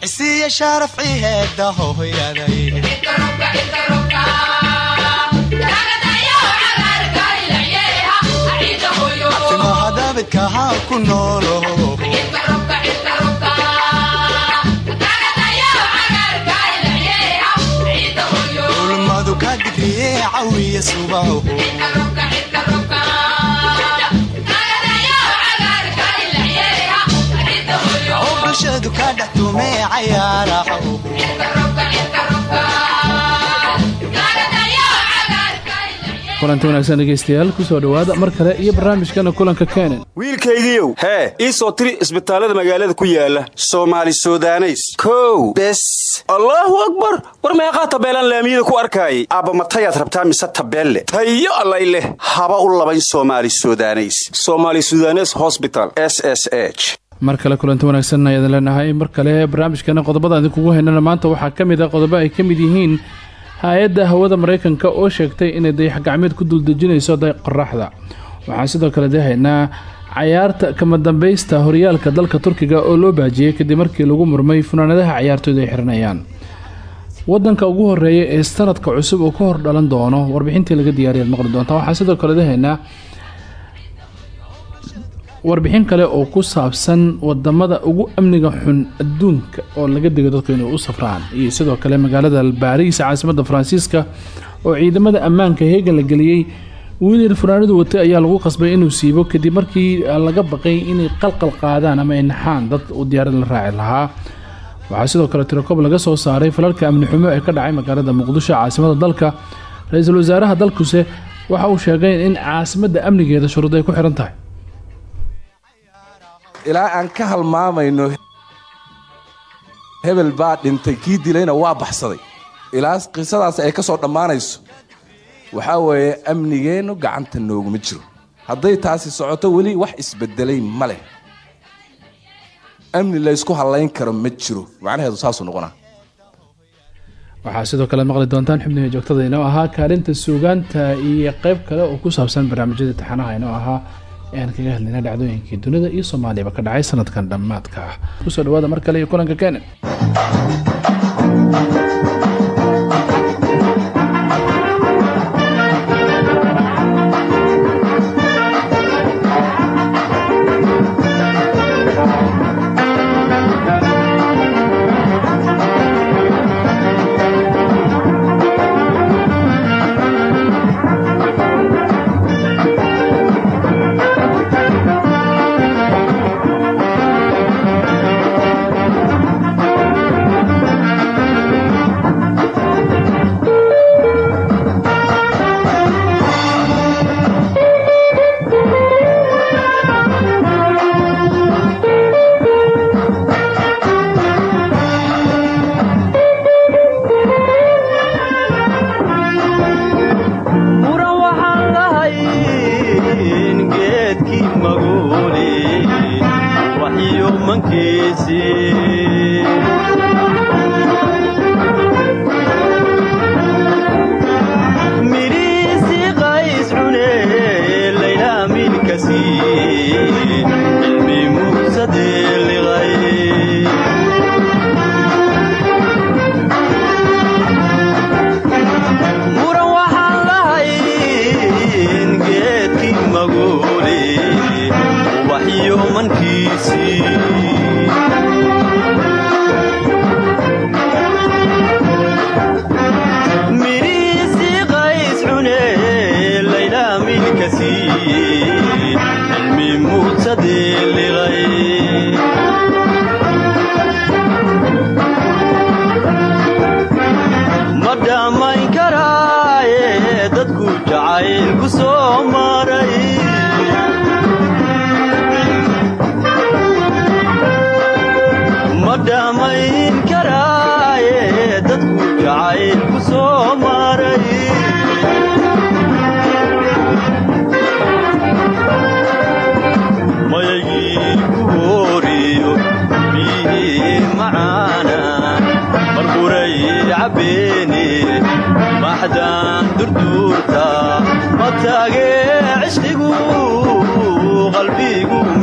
cisiiya shaarafci heeda hooyaday timaha ku noolo. Ulmadu ka digriye cawiya subaho kulanti wanaagsan dhegeystayaal ku soo dhowaada mar kale iyo barnaamijkana kulanka kenen wiilkaygiiow hee ii soo tiri isbitaallada magaalada ku yaalla soomaali sudaneys. Kow bes. Allaahu akbar war meeqaa tabeelaan laamiyada ku arkaayay? Aabba matayaad rabtaa mise tabeelle? Tayo allay leh haba u labayn soomaali sudaneys. Somaali sudanes hosbital s s h mar kale kulanti wanaagsan ayaadan leenahay mar kale barnaamijkana qodobada idinkugu haynana maanta waxaa ka mid ah qodobo ay ka mid yihiin hay'adda hawada maraykanka oo sheegtay inay dayax gacmeed ku duldejinayso qoraxda waxaan sidoo kale dehaynaa cayaarta kama dambaysta horyaalka dalka turkiga oo loo baajiyey kadib markii lagu murmay funaanadaha cayaartooyda ay xiranayaan. Wadanka ugu horreeya ee sanadka cusub uu ka hor dhalan doono warbixintii laga diyaariyaad maqli doontaa. Waxaan sidoo kale dehaynaa warbixin kale oo ku saabsan waddamada ugu amniga xun adduunka oo laga digo dadku inay u safraan. Iyo sidoo kale magaalada baariis caasimada faransiiska oo ciidamada ammaanka heegan la geliyey wiilir fanaanadu watay ayaa lagu qasbay inuu siibo kadib markii laga baqay inay qalqal qaadaan ama ay naxaan dad uu diyaarad la raaci lahaa. Waxaa sidoo kale tirokob laga soo saaray falalka amni xumo ee ka dhacay magaalada muqdisho caasimada dalka. Ra'iisul wasaaraha dalkuse waxa uu sheegay in caasimada amnigeeda shuruud ay ku xiran tahay ilaa aan ka halmaamayno hebel baa dhintay kii dilayna waa baxsaday. Ilaa qisadaas ay ka soo dhammaanayso. Waxaa weeye amnigeennu gacanta nooguma jiro. Hadday taasi socoto weli wax isbedelay ma leh. Amni laysku hallayn karo ma jiro. Macnaheedu saasuu noqonaa. Waxaa sidoo kale maqli doontaan xubnihi joogtada inoo ahaa kaalinta suugaanta iyo qayb kale oo ku saabsan barnaamijyada taxanaha inoo ahaa ayaan kaga hadlaynaa dhacdooyinkii dunida iyo soomaaliyaba ka dhacay sanadkan dhammaadka. Ah ku soo dhawaada mar kale iyo kulanka kenen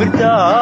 naftu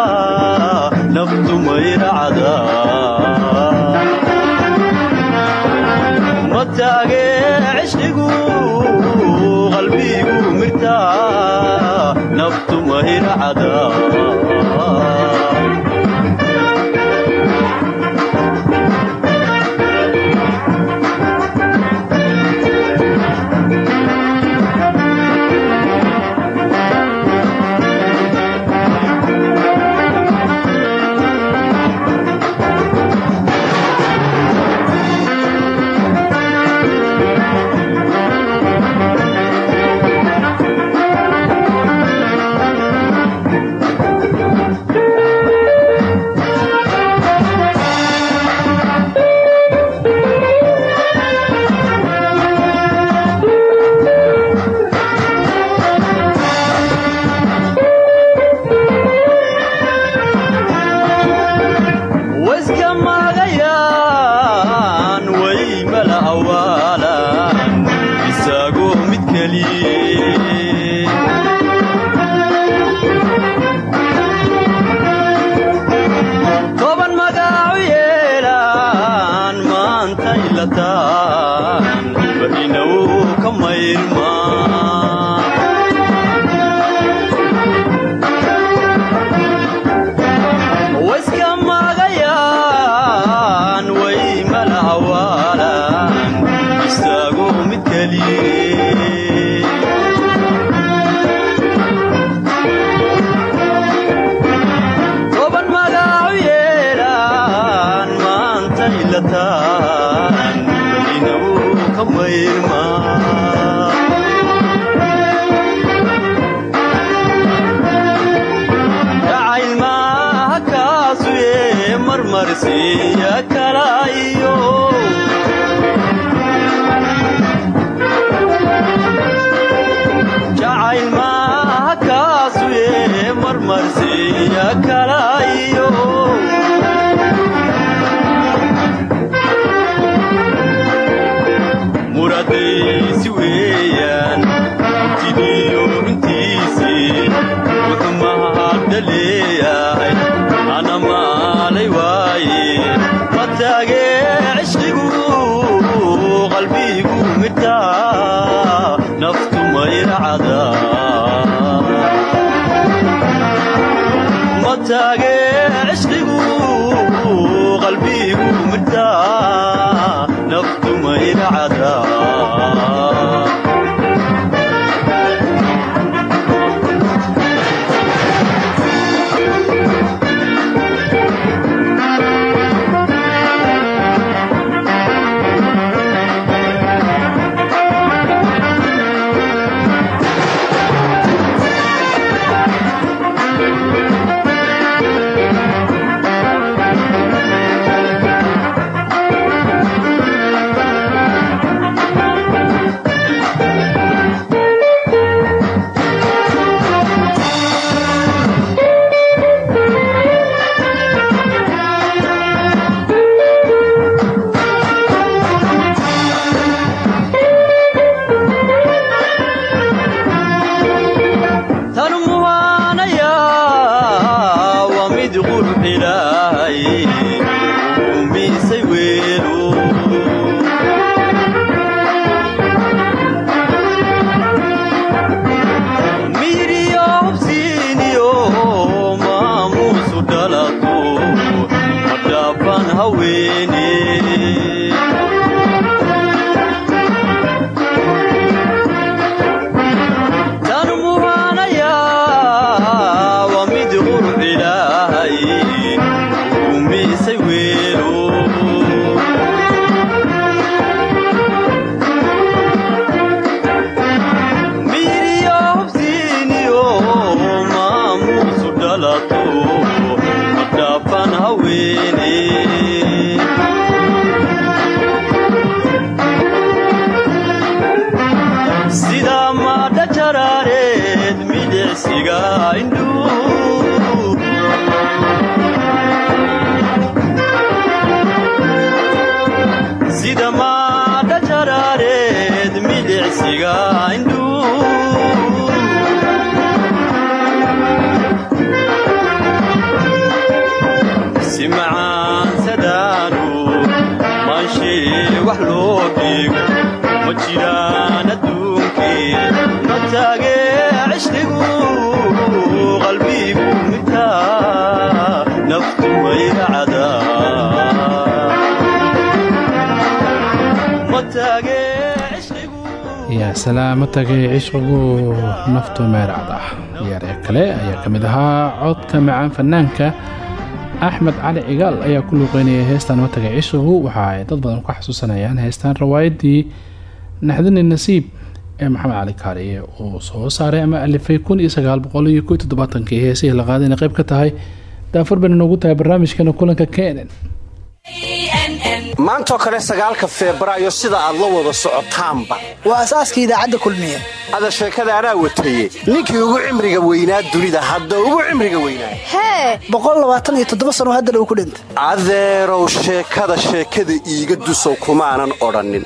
sida maadha jaraareed midhicsiga indhuu si macaansadaanu maanshee wax loo dhiigo ma jiraan adduunkee ma taagee cishqigu qalbigu yaa salaamo tagay cishqigu naftu meeracd ah ciyaaree kale ayaa ka mid ahaa codka macaan fanaanka. Axmed cali cigaal ayaa ku luuqeynayay heestan matagay cishqigu waxa ay dad badan ku xasuusanayaan heestan rawaayadii naxdini nasiib ee maxamed cali kaariye uu soo saaray ama alifay kun iyo sagaal boqol iyo ko iyo toddobaatanki heesihii la qaadayna qayb ka tahay. Daafur bayna noogu tahay barnaamijkana kulanka kenen maantoo kale sagaalka febraayo sida aad la wada socotaanba. Waa asaaska idaacadda kulmiye. Ada sheekada anaa wataye ninkii ugu cimriga weynaa dunida hadda ugu cimriga weynaa. Hee! Boqolaabaataniyo sano haddana uu ku dhintay. Adeerow sheekada sheekada iiga dusow kumaanan odhannin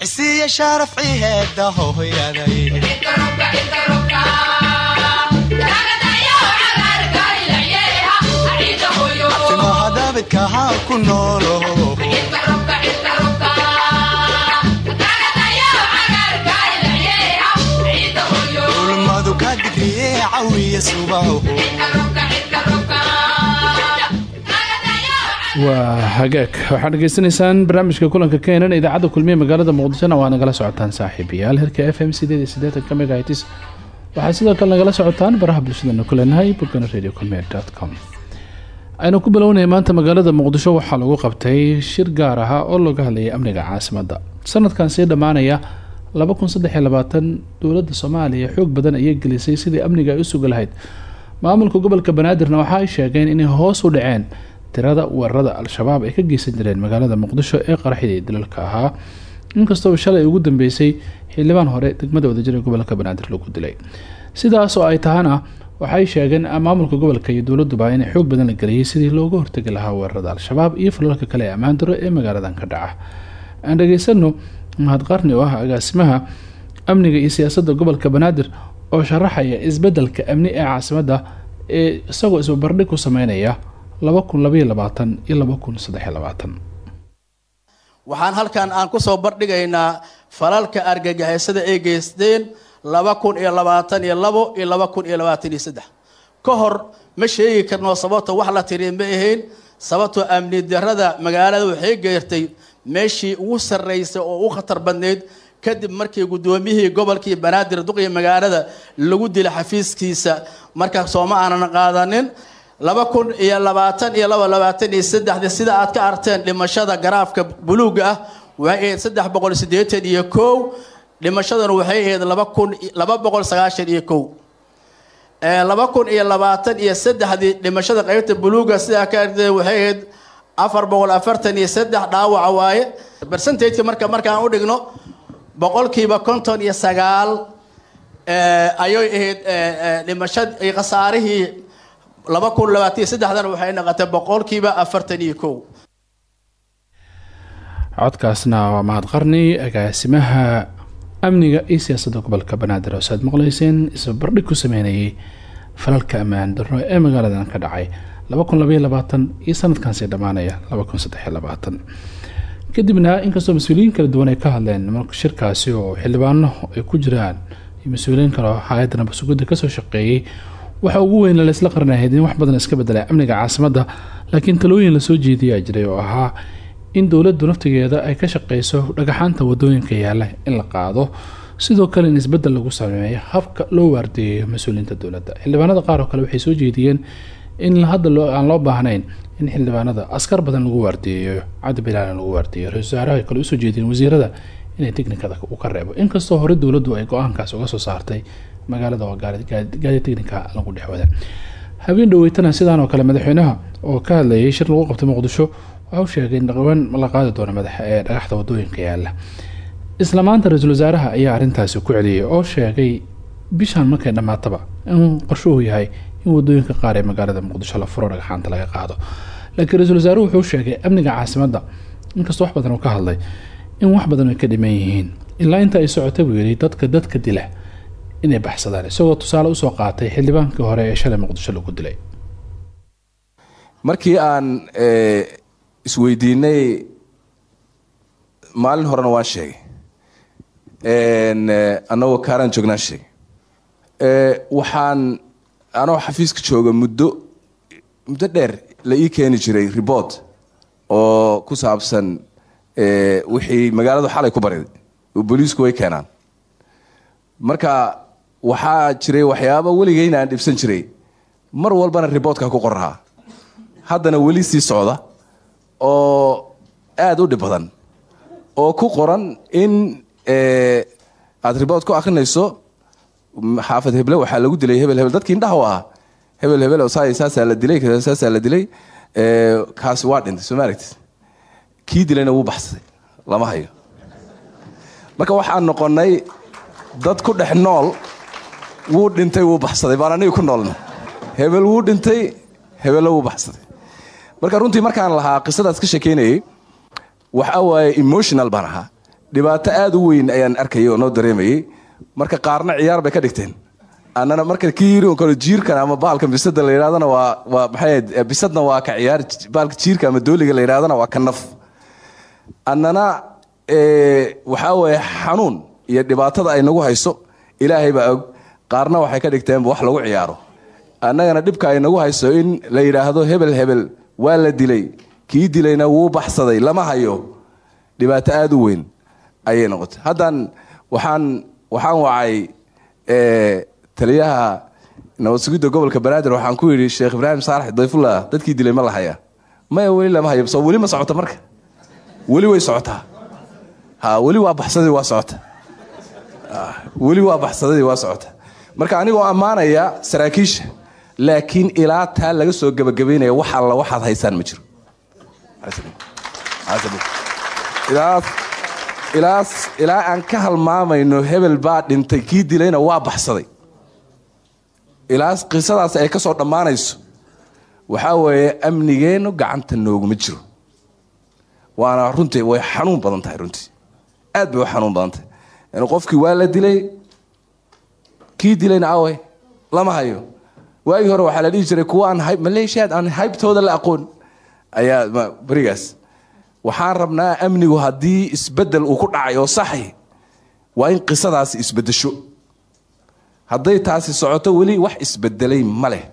cisiiya shaaraf ciheeda hohoyaday timaha daabidka haa ku noolo. Ulmadu ka digriye cawiya subaho waa hagaag. Waxaad dhegeysanaysaan barnaamijka kulanka keenan idaacadda kulmiye magaalada muqdishona waa nagala socotaan saaxiibayaal herka f m sideed iyo megahitis waxaa sidoo kale nagala socotaan baraha bulshadana ku leenahay radio com. Aynu ku bilownaya maanta magaalada muqdisho waxaa lagu qabtay shir gaar ahaa oo looga hadlayay amniga caasimadda sanadkan sii dhammaanaya dowladda soomaaliya xoog badan ayay gelisay sidii amniga ay u sugi lahayd. Maamulka gobolka banaadirna waxa ay sheegeen inay hoos u dhaceen tirada weerarada al-shabaab ay ka geysan jireen magaalada muqdisho ee qaraxidii dalalka ahaa. Inkastoo shalay ugu dambeysay xildhibaan hore degmada wadajir ee gobolka banaadir lagu dilay. Sidaas oo ay tahana waxay sheegeen maamulka gobolka iyo dowladuba inay xoog badan la geliyay sidii looga hortegi lahaa weerarada al-shabaab iyo falalka kale ee ammaan daro ee magaaladan ka dhaca. Aan dhageysano mahad qarni oo ah agaasimaha amniga iyo siyaasadda gobolka banaadir oo sharaxaya isbeddelka amni ee caasimadda ee isagoo isbabardhig ku sameynaya laba kun labaiyo labaatan iyo laba kun saddexiyo labaatan. Waxaan halkan aan ku soo bardhigaynaa falalka argagixisada ay geysteen laba kun iyo labaatan iyo labo iyo laba kun iyo labaatan iyo saddex. Ka hor ma sheegi karno sababta wax la tiri ma ahayn sababtoo amni darada magaalada waxay geertay meeshii ugu sarreysay oo u khatar badneyd kadib markii guddoomiyihii gobolkii banaadir duqii magaalada lagu dilay xafiiskiisa. Markaa sooma aanan qaadanin laba kun iyo labaatan iyo laba labaatan iyo saddexda sida aad ka arteen dhimashada garaafka buluuga ah waxay ahayd saddex boqol siddeetan iyo kow. Dhimashaduna waxay ahayd laba kun laba boqol sagaashan iyo kow. Laba kun iyo labaatan iyo saddexdii dhimashada qaybta buluuga sidaa ka arteen waxay ahayd afar boqol afartan iyo saddex dhaawaca waaye. Bersentajka marka markaan u dhigno boqolkiiba konton iyo sagaal ayay ahayd dhimashad khasaarihii laba kun labaatan iyo saddexdana waxay noqotay boqolkiiba afartan iyo kow. Codkaasna waa mahad qarni agaasimaha amniga iyo siyaasadda gobolka banaadir oo saad maqleyseen isbabardhig ku sameynayay falalka ammaan darro ee magaaladan ka dhacay laba kun labaiyo labaatan iyo sanadkan sii dhammaanaya laba kun saddexiyo labaatan. Kadibna inkastoo mas'uuliyiin kala duwan ay ka hadleen shirkaasi oo xildhibaano ay ku jiraan iyo mas'uuliyiin kale oo hay'adda nabasugudda ka soo shaqeeyey waxa ugu weyn laysla qaranahayd in wax badan iska bedela amniga caasimadda laakiin talooyin la soo jeediyaa jiray oo ahaa in dowladdu naftigeeda ay ka shaqeyso dhagaxaanta waddooyinka yaalla in la qaado. Sidoo kale in isbeddel lagu sameeyo habka loo waardiyeeyo mas'uuliyiinta dowladda. Xildhibaanada qaar oo kale waxay soo jeediyeen in hadda aan loo baahnayn in xildhibaanada askar badan lagu waardiyeeyo cabdi bilaalan lagu waardiyeyo ra'isul kale u soo jeediyeen wasiirada inay teknikada uu ka reebo. Inkastoo hore dowladdu ay go'aankaas uga soo saartay magaalada oo gaadi teknika lagu dhexwada. Habeen dhaweytana sidaan oo kale madaxweynaha oo ka hadlayay shir lagu qabtay muqdisho waxa uu sheegay in dhaqawaan la qaadi doono madax ee dhagaxda waddooyinka yaalla isla maanta ra'iisul wasaaraha ayaa arrintaasi ku celiyay oo sheegay bishaan markay dhammaataba in qorshuhu yahay in waddooyinka qaar ee magaalada muqdisho la furo dhagaxaanta laga qaado. Laakiin ra'iisul wasaaruhu wuxuu sheegay amniga caasimadda inkastoo wax badan uu ka hadlay in wax badan ay ka dhiman ilaa inta ay socotay buu dadka dadka dila inay baxsadaan. Isagoo tusaale u soo qaatay xildhibaankii hore ee shalay muqdisho lagu dilay. Markii aan isweydiinay maalin horena waan sheegay. Annagoo kaaraan joognaan sheegay. Waxaan anoo xafiiska jooga muddo muddo dheer la ii keeni jiray report oo ku saabsan wixii magaaladu xalay ku bariday oo booliisku way keenaan. Marka waxaa jiray waxyaaba weligeyna aan dhibsan jiray. Mar walbana riboortka ku qorahaa haddana weli sii socda oo aada u dhib oo ku qoran in aada riboort ku akrinayso xaafad heble waxaa lagu dilay hebel hebel. Dadkii indhaha u ahaa. Hebel hebel oo saa saasaa la dilay saasaa la dilay. Kaasi waa dhintay soo ma aragtid? Kii dilayna wuu baxsaday lama hayo. Marka waxaan noqonay dad ku dhex nool wuu dhintay wuu baxsaday. Baan aniga ku noolna hebel wuu dhintay hebelna wuu baxsaday. Marka runtii markaan lahaa qisadaas ka sheekeynayay waxa waaye emotional baan ahaa. Dhibaato aad u weyn ayaan arkayay oo noo dareemayay marka qaarna ciyaar bay ka dhigteen. Annana marka kii yiri kale jiirkan ama bahalka bisada la yidhahdana waa waa maxay bisadna waa ka ciyaar bahalka jiirka ama dooliga la yidhahdana waa ka naf. Annana waxaa weeye xanuun iyo dhibaatada ay nagu hayso ilaahay baa og qaarna waxay ka dhigteenba wax lagu ciyaaro. Annagana dhibka ay nagu hayso in la yidhaahdo hebel hebel waa la dilay. Kii dilayna wuu baxsaday lama hayo. Dhibaato aad u weyn ayay noqotay. Haddan waxaan waxaan wacay taliyaha nabad gobolka banaadir waxaan ku yidhi sheekh ibraahim saalax dayfullah dadkii dilay ma la hayaa maya weli lama hayo soo weli ma socota marka. Weli way socotaa. Ha weli waa baxsadii waa socota. Weli waa baxsadadii waa socota marka anigoo ammaanaya saraakiisha laakiin ilaa taa laga soo gebagabaynaya wax alla waxaad haysaan ma jiro. Ilaa aan ka halmaamayno hebel baa dhintay kii dilayna waa baxsaday. Ilaa qisadaas ay ka soo dhammaanayso. Waxaa weeye amnigeennu gacanta nooguma jiro. Waana runtii way xanuun badan tahay runtii. Aad bay u xanuun badan tahay. Qofkii waa la dilay kii dilayna awe lama hayo. Waagii hore waxaa la dhihi jiray kuwa aan maleeshiyaad aan haybtooda la aqoon. Ayaa berigaas. Waxaan rabnaa amnigu haddii isbeddel uu ku dhacay oo waa in qisadaasi isbedesho hadday taasi socoto weli wax isbedelay ma leh.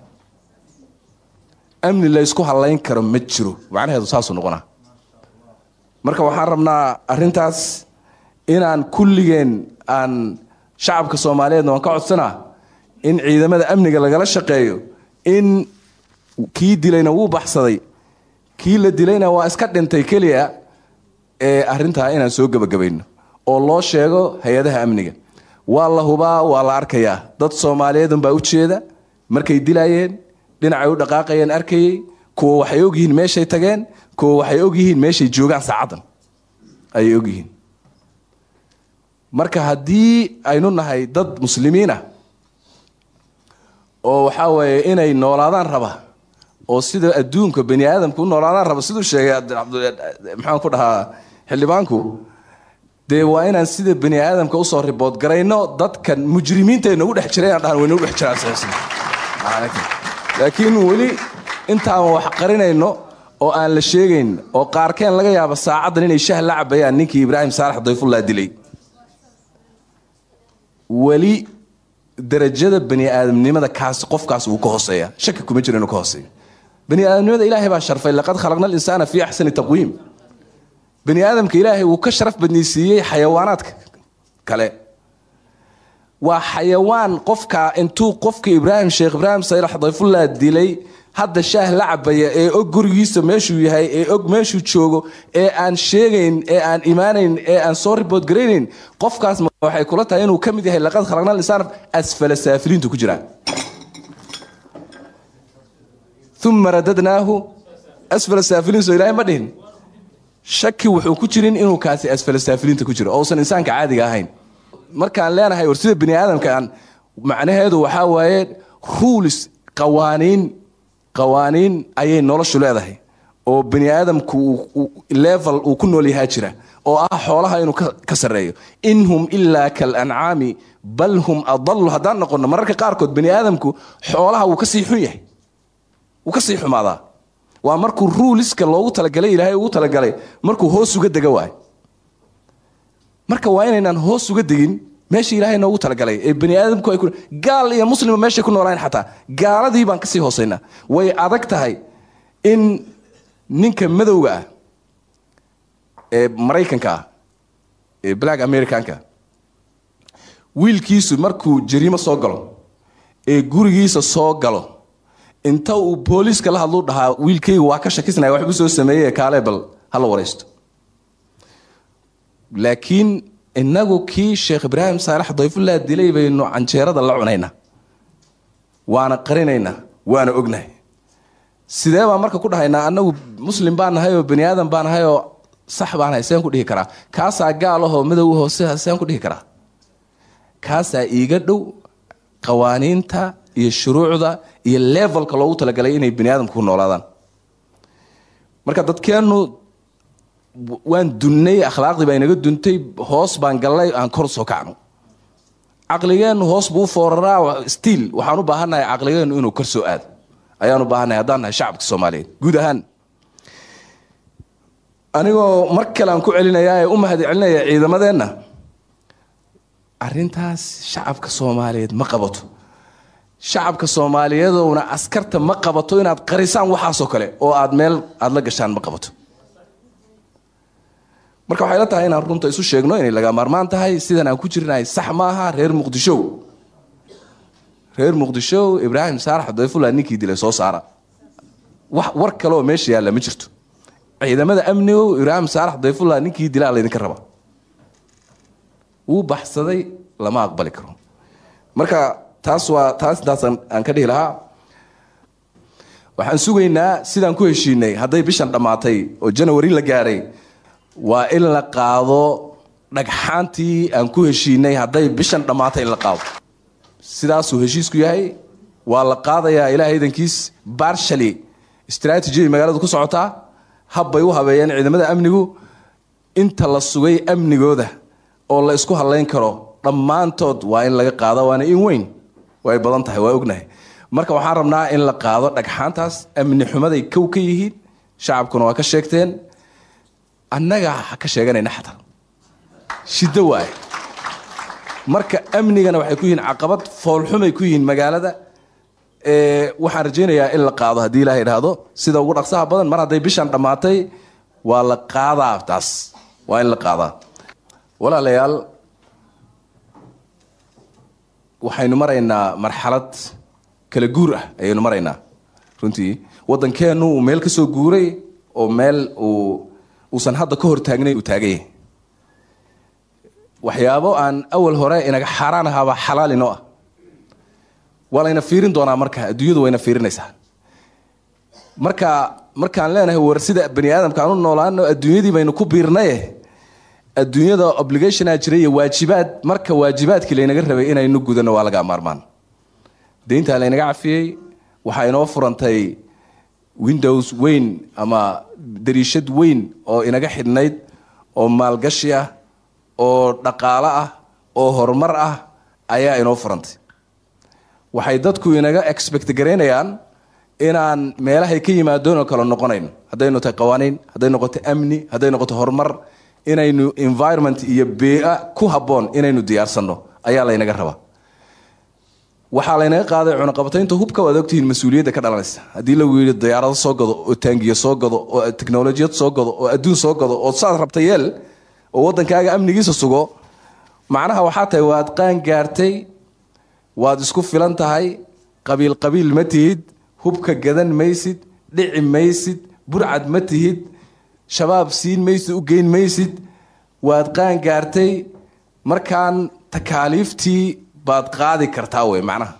Amni laysku halayn karo ma jiro. Macnaheedu saasuu noqonaa. Marka waxaan rabnaa arrintaas inaan kulligeen aan shacabka soomaaliyeedna waan ka codsanaa in ciidamada amniga lagala shaqeeyo in kii dilayna wuu baxsaday kii la dilayna waa iska dhintay keliya ee arrintaa inaan soo gebagabayno oo loo sheego hay'adaha amniga. Waa la hubaa waa la arkayaa. Dad soomaaliyeedunbaa u jeeda markay dilayeen dhinacay u dhaqaaqayeen arkayey kuwa waxay ogyihiin meeshay tageen kuwa waxay ogyihiin meeshay joogaan saacaddan. Ayay ogyihiin marka haddii aynu nahay dad muslimiinah oo waxaa weeye inay noolaadaan raba oo sida adduunka bani aadamka u noolaadaan raba siduu sheegay maxaan ku dhahaa xildhibaanku? Dee waa inaan sida bani aadamka u soo ribood garayno dadkan mujrimiinta ay nagu dhex jireen dhahan way nagu dhex laakiin weli intaan wax qarinayno oo aan la sheegayn oo qaarkeen laga yaabo saacaddan inay shah la cabayaan ninkii ibraahim saalax dayfullah dilay weli darajada bani aadamnimada kaas qofkaas wuu ka hooseeya. Shaki kuma jiro inuu ka hooseeyo. Bani aadamnimada ilaahay baa sharfay laqad khalaqna alinsaana fii axsani taqwiim. Bani aadamka ilaahay wuu ka sharaf badnaysiiyey xayawaanaadka kale. Waa xayawaan qofka intuu qofka ibraahim sheekh ibraahim saylax dayfullah dilay hadda shaah la ee og gurigiisa meeshuu yahay ee og meeshuu joogo ee aan sheegayn ee aan imaanayn ee aan soo ribood garaynayn qofkaas waxay kula tahay inuu ka mid yahay laqad khalaqna linsaan asfala saafiliintu ku jiraa uma radadnaahu asfala saafiliin ilaahay ma dhihin. Shaki wuxuu ku jirin inuu kaasi asfala saafiliinta ku jiro oo insaanka caadiga ahayn. Markaan leenahay war sida bani aadamka aan macnaheedu waxaa waaye ruulis qawaaniin qawaaniin ayay noloshu leedahay oo bani aadamku level uu ku nool yahaa jira oo ah xoolaha inuu ka sarreeyo. In hum ilaa kalancaami bal hum adalu haddaan noqono mararka qaarkood bani aadamku xoolaha wuu ka sii xun yahay. Wuu ka sii xumaadaa. Waa markuu ruuliska loogu talagalay ilaahay ugu talagalay markuu hoos uga dega waay marka waa inaynaan hoos uga degin meesha ilaahay noogu talagalay. Ee bani aadamku ay gaal iyo muslima meeshay ku noolayn xataa. Gaaladii baan ka sii hoosaynaa way adag tahay in ninka madowga ah ee maraykanka ah ee black americanka wiilkiisu markuu jariimo soo galo ee gurigiisa soo galo inta uu booliiska la hadlu dhahaa wiilkayga waa ka shakisnaya waxbuu soo sameeyey kaale bal hala waraysto. Laakiin inagu kii sheekh ibraahim saalax dayfullah dilay baynu canjeerada la cunaynaa waana qarinaynaa waana ognahay. Sidee baan marka ku dhahaynaa? Anagu muslim baan nahay oo bani aadam baan nahay oo sax baan nahay seen ku dhihi karaa? Kaasaa gaal ahoo madow sidaas seen ku dhihi karaa? Kaasaa iiga dhow qawaaniinta iyo shuruucda iyo levelka loogu talagalay inay bani aadamka ku noolaadaan. Marka dadkeennu waan dunnay akhlaaqdii baa inaga duntay hoos baan gallay aan kor soo kacno. Caqligeennu hoos buu fooraraa stiil. Waxaan u baahannahay caqligeennu inuu kor soo aado. Ayaan u baahannahay haddaan nahay shacabka soomaaliyeed. Guud ahaan anigoo mar aan ku celinayaa ee u mahad celinaya ciidamadeenna shacabka soomaaliyeed ma qabato. Shacabka soomaaliyeedowna askarta ma qabato inaad qarisaan waxaasoo kale oo aad meel aada la gashaan ma qabato marka waxay la tahay inaan runta isu sheegno inay laga maarmaan tahay sidan aan ku jirnahay sax ma aha reer muqdisho. Reer muqdisho ibraahim saarax dayfullah ninkii dilay soo saara. Wax war kale oo meesha yaalla ma jirto. Ciidamada amnigo ibraahim saarax dayfullah ninkii dilaa laydinka raba. Wuu baxsaday lama aqbali karo. Marka taas waa taas intaas aan ka dhihi lahaa. Waxaan sugaynaa sidaan ku heshiinay hadday bishan dhammaatay oo janawari la gaadhay waa in la qaado dhagxaantii aan ku heshiinay hadday bishan dhammaatay in la qaado. Sidaasuu heshiisku yahay waa la qaadayaa ilaahay idankiis barshali. Stratejiay magaaladu ku socotaa habbay u habeeyeen ciidamada amnigu. Inta la sugay amnigooda oo la isku hadlayn karo dhammaantood waa in laga qaado waana in weyn. Way badan tahay waa ognahay. Marka waxaan rabnaa in la qaado dhagxaantaas amni xumaday kow ka yihiin shacabkuna waa ka sheegteen annaga ka sheeganayna xataa shiddo waaye. Marka amnigana waxay ku yihiin caqabad foolxumay ku yihiin magaalada waxaan rajaynayaa in la qaado haddii ilaha idhaahdo. Sida ugu dhaqsaha badan mar hadday bishan dhammaatay waa la qaadaa taas waa in la qaadaa. Walaalayaal waxaynu maraynaa marxalad kala guur ah ayaynu maraynaa. Runtii waddankeennu uu meel ka soo guuray oo meel uu uusan hadda ka hor taagnayn uu taagan yahay waxyaabo aan awal hore inaga xaaraan ahaaba xalaal inoo ah. Waa layna fiirin doonaa marka adduunyadu wayna fiirinaysaa. Marka markaan leenahay war sida bani aadamka aan u noolaano adduunyadii baynu ku biirnaye adduunyada obligationaa jira iyo waajibaad marka waajibaadkii laynaga rabay inaynu gudano waa laga maarmaan. Deyntaa laynaga cafiyey waxaa inoo furantay windows weyn ama dariishad weyn oo inaga xidhnayd oo maalgashi ah oo dhaqaalo ah oo horumar ah ayaa inoo furantay. Waxay dadku inaga expect garaynayaan inaan meelahay ka yimaadeen oo kale noqonayn. Hadday noqoto qawaaniin hadday noqoto amni hadday noqoto horumar inaynu environment iyo bea ku habboon inaynu diyaarsanno ayaa laynaga rabaa waxaa laynaga qaaday cunaqabataynta hubka waad ogtihiin mas'uuliyadda ka dhalanaysa. Haddii lagu yidhi diyaarado soo gado oo taangiyo soo gado oo teknolojiyad soo gado oo adduun soo gado oo saad rabta yeel oo waddankaaga amnigiisa sugo macnaha waxaa tahay waad qaan gaartay waad isku filan tahay qabiil qabiil ma tihid hubka gadan maysid dhici maysid burcad ma tihid shabaab siin maysid u geyn maysid waad qaan gaartay. Markaan takaaliiftii baad qaadi kartaa wey macnaha.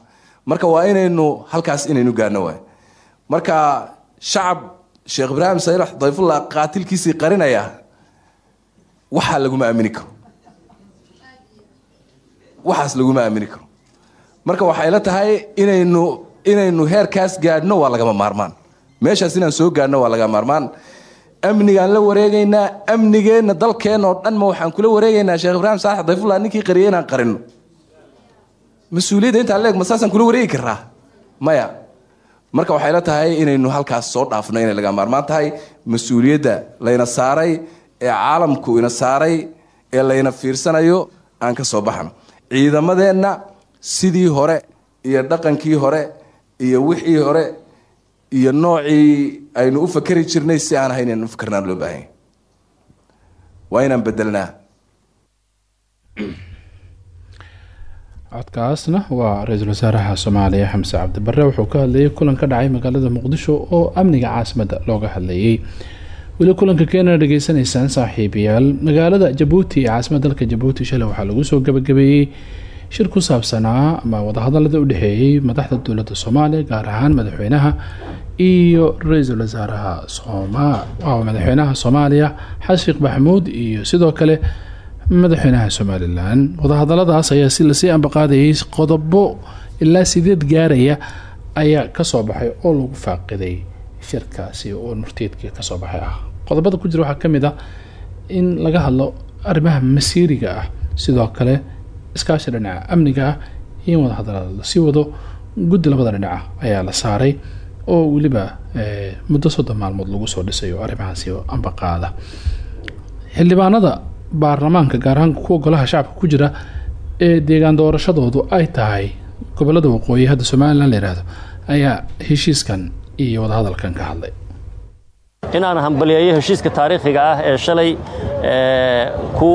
Marka waa inaynu halkaas inaynu gaarno waay. Marka shacab sheekh ibraahim sayrax dayfullah qaatilkiisii qarinaya waxaa laguma aamini karo. Waxaas laguma aamini karo. Marka waxay la tahay inaynu inaynu heerkaas gaadhno waa lagama maarmaan. Meeshaas inaan soo gaadhno waa lagama maarmaan. Amnigaan la wareegaynaa amnigeenna dalkeenna oo dhan ma waxaan kula wareegaynaa sheekh ibraahim saalax dayfullah ninkii qariyay inaan qarino mas'uuliyadda intaa leeg ma saasaan kula wareegi karaa maya marka waxay la tahay inaynu halkaas soo dhaafno inay laga maarmaan tahay mas'uuliyadda layna saaray ee caalamku ina saaray ee layna fiirsanayo aan ka soo baxno. Ciidamadeenna sidii hore iyo dhaqankii hore iyo wixii hore iyo noocii aynu u fakeri jirnay si aan ahayn inaan u fakarnaan loo baahanya waa inaan bedelnaa codkaasna waa ra'iisul wasaaraha soomaaliya xamse cabdibare wuxuu ka hadlayay kulan ka dhacay magaalada muqdisho oo amniga caasimadda looga hadlayay. Weli kulanka keenana dhageysanaysaan saaxiibayaal. Magaalada jabuuti ee caasimadda dalka jabuuti shalay waxaa lagu soo gabagabeeyey shir ku saabsanaa ama wadahadalada u dhexeeyey madaxda dowladda soomaaliya gaar ahaan madaxweynaha iyo ra'iisul wasaaraha madaxweynaha soomaaliya xasan sheekh maxamuud iyo sidoo kale madaxweynaha somalilan. Wadahadaladaas ayaa si la sii ambaqaadayay qodobo ilaa sideed gaaraya ayaa ka soo baxay oo lagu faaqiday shirkaasi oo nurteedkii ka soo baxay ah. Qodobada ku jira waxaa ka mid ah in laga hadlo arrimaha masiiriga ah sidoo kale iskaashi dhinaca amniga ah iyo in wadahadalada la sii wado. Guddi labada dhinaca ayaa la saaray oo weliba muddo soddon maalmood lagu soo dhisayo arrimahaasi ambaqaada. Xildhibaanada baarlamaanka gaar ahaan kuwa golaha shacabka ku jira ee deegaan doorashadoodu ay tahay gobollada waqooyi hadda somalilan la yihahdo ayaa heshiiskan iyo wadahadalkan ka hadlay. Inaan hambaliyeeyo heshiiska taariikhiga ah ee shalay ku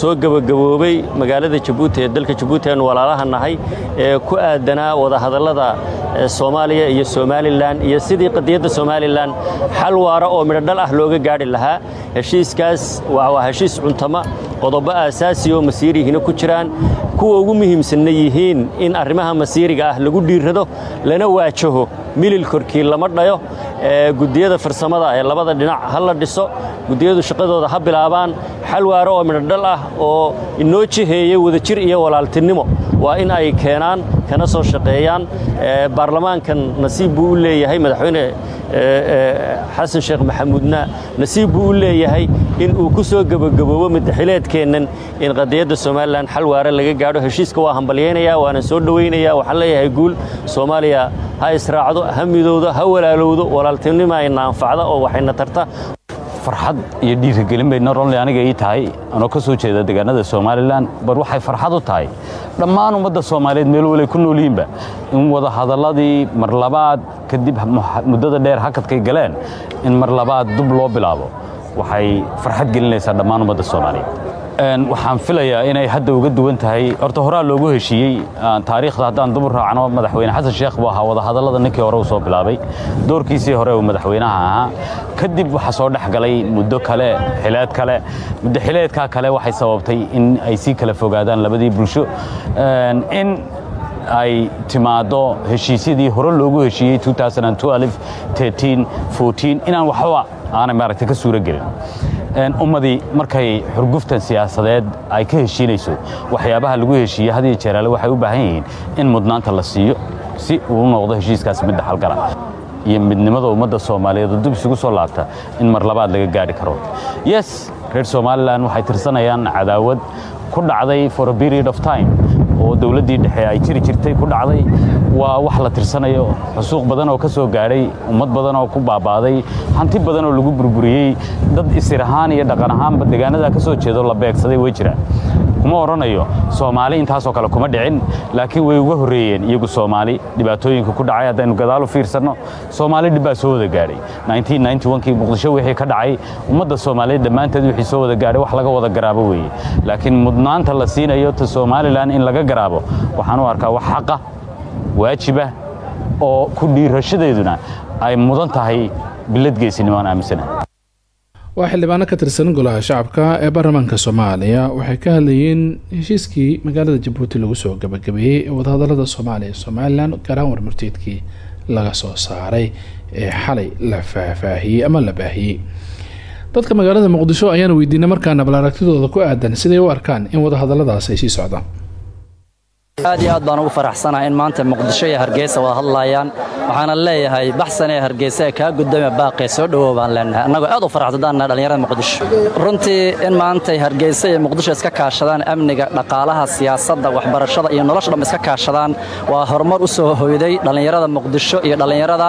soo gebagaboobay magaalada jabuuti ee dalka jabuuti aanu walaalaha nahay ee ku aadanaa wadahadallada soomaaliya iyo somalilan iyo sidii qadiyadda somalilan xal waara oo midhodhal ah looga gaadhi lahaa. Heshiiskaas waa heshiis cuntama qodobo aasaasi oo masiirihina ku jiraan. Kuwa ugu muhiimsanna yihiin in arrimaha masiiriga ah lagu dhiirrado lana waajaho milil korkii lama dhayo gudiyada farsamada ee labada dhinac ha la dhiso gudiyadu shaqadooda ha bilaabaan xal waaro oo midhodhal ah oo inoo jiheeya wadajir iyo walaaltinimo waa in ay keenaan kana soo shaqeeyaan baarlamaankan nasiib buu u leeyahay madaxweyne xasan sheekh maxamuudna nasiib buu u leeyahay in uu ku soo gebagaboobo madaxileedkeennan in qadiyadda somalilan xal waare laga gaadho. Heshiiska waa hambalyaynayaa waana soo dhowaynaya waxaan leeyahay guul. Soomaaliya ha israacdo ha midowdo ha walaalowdo walaaltinimo ayna anfacda oo waxayna tarta farxad iyo dhiirigelin bay ronli aniga ii tahay. Anoo ka soo jeeda deegaanada somalilan bar waxay farxad u tahay. Dhammaan ummadda soomaaliyeed meel walay ku noolyihiinba in wadahadalladii mar labaad kadib muddada dheer hakadkay galeen in mar labaad dub loo bilaabo. Waxay farxad gelinaysaa dhammaan ummadda soomaaliyeed waxaan filayaa inay hadda uga duwan tahay. Horta horaa loogu heshiiyey taariikhda haddaan dub raacno madaxweyne xasan sheekh buu ahaa wadahadallada ninkii hore u soo bilaabay. Doorkiisii hore uu madaxweynaha ahaa. Kadib waxaa soo dhex galay muddo kale xileed kale. Muddo xileedkaa kale waxay sababtay in ay sii kala fogaadaan labadii bulsho. In ay timaaddo heshiisyadii hore loogu heshiiyey inaan waxba aanay maaragtay ka suuro gelin ummadii markay xurguftan siyaasadeed ay ka heshiinayso waxyaabaha lagu heshiiye hadiyo jeeraale waxay u baahan yihiin in mudnaanta la siiyo si uu noqdo heshiiskaas midda xalgala iyo midnimada ummadda soomaaliyeed oo dib isugu soo laabta in mar labaad laga gaadhi karo. Yes reer somalilan waxay tirsanayaan cadaawad ku dhacday for a period of time oo dowladdii dhexe ay jiri jirtay ku dhacday waa wax la tirsanayo xusuuq badan oo ka soo gaadhay ummad badan oo ku baabaaday hanti badan oo lagu burburiyey dad isir ahaan iyo dhaqan ahaanba deegaanadaa ka soo jeedo la beegsaday way jiraan. Kuma odhanayo soomaali intaasoo kale kuma dhicin laakiin way uga horreeyeen iyagu soomaali. Dhibaatooyinka ku dhacay haddaynu gadaal u fiirsanno. Soomaali dhib baa soo wada gaadhay kii muqdisho wixii ka dhacay ummadda soomaaliyeed dhammaanteed wixii soo wada gaadhay wax laga wada garaabo weeye. Laakiin mudnaanta la siinayo ta somalilan in laga garaabo waxaan u arkaa wax xaqa waajibah oo ku dhiirashadeeduna ay mudan tahay biladgeysinimaan aaminsana. Waa xildhibaano ka tirsan golaha shacabka ee baarlamaanka soomaaliya. Waxay ka hadlayeen heshiiskii magaalada jabuuti lagu soo gabagabeeyey ee wadahadalada soomaaliya ee somalilan gaaraan warmurteedkii laga soo saaray ee xalay la faahfaahiyey ama la baahiyey. Dadka magaalada muqdisho ayaan weydiinay markaana bal aragtidooda ku aadan siday u arkaan in wadahadaladaas ay sii socdaan aad iyo aad baan ugu faraxsanahay in maanta muqdisho iyo hargeysa wada hadlaayaan waxaana leeyahay baxsan ee hargeysa ee kaa guddooma soo dhowow baan leenahay. Annagoo aad u faraxsadaannaha dhallinyarada muqdisho. Runtii in maantay hargeysa iyo muqdisho iska kaashadaan amniga dhaqaalaha siyaasadda waxbarashada iyo nolosha dhamma iska kaashadaan waa horumar u soo hoyday dhallinyarada muqdisho iyo dhallinyarada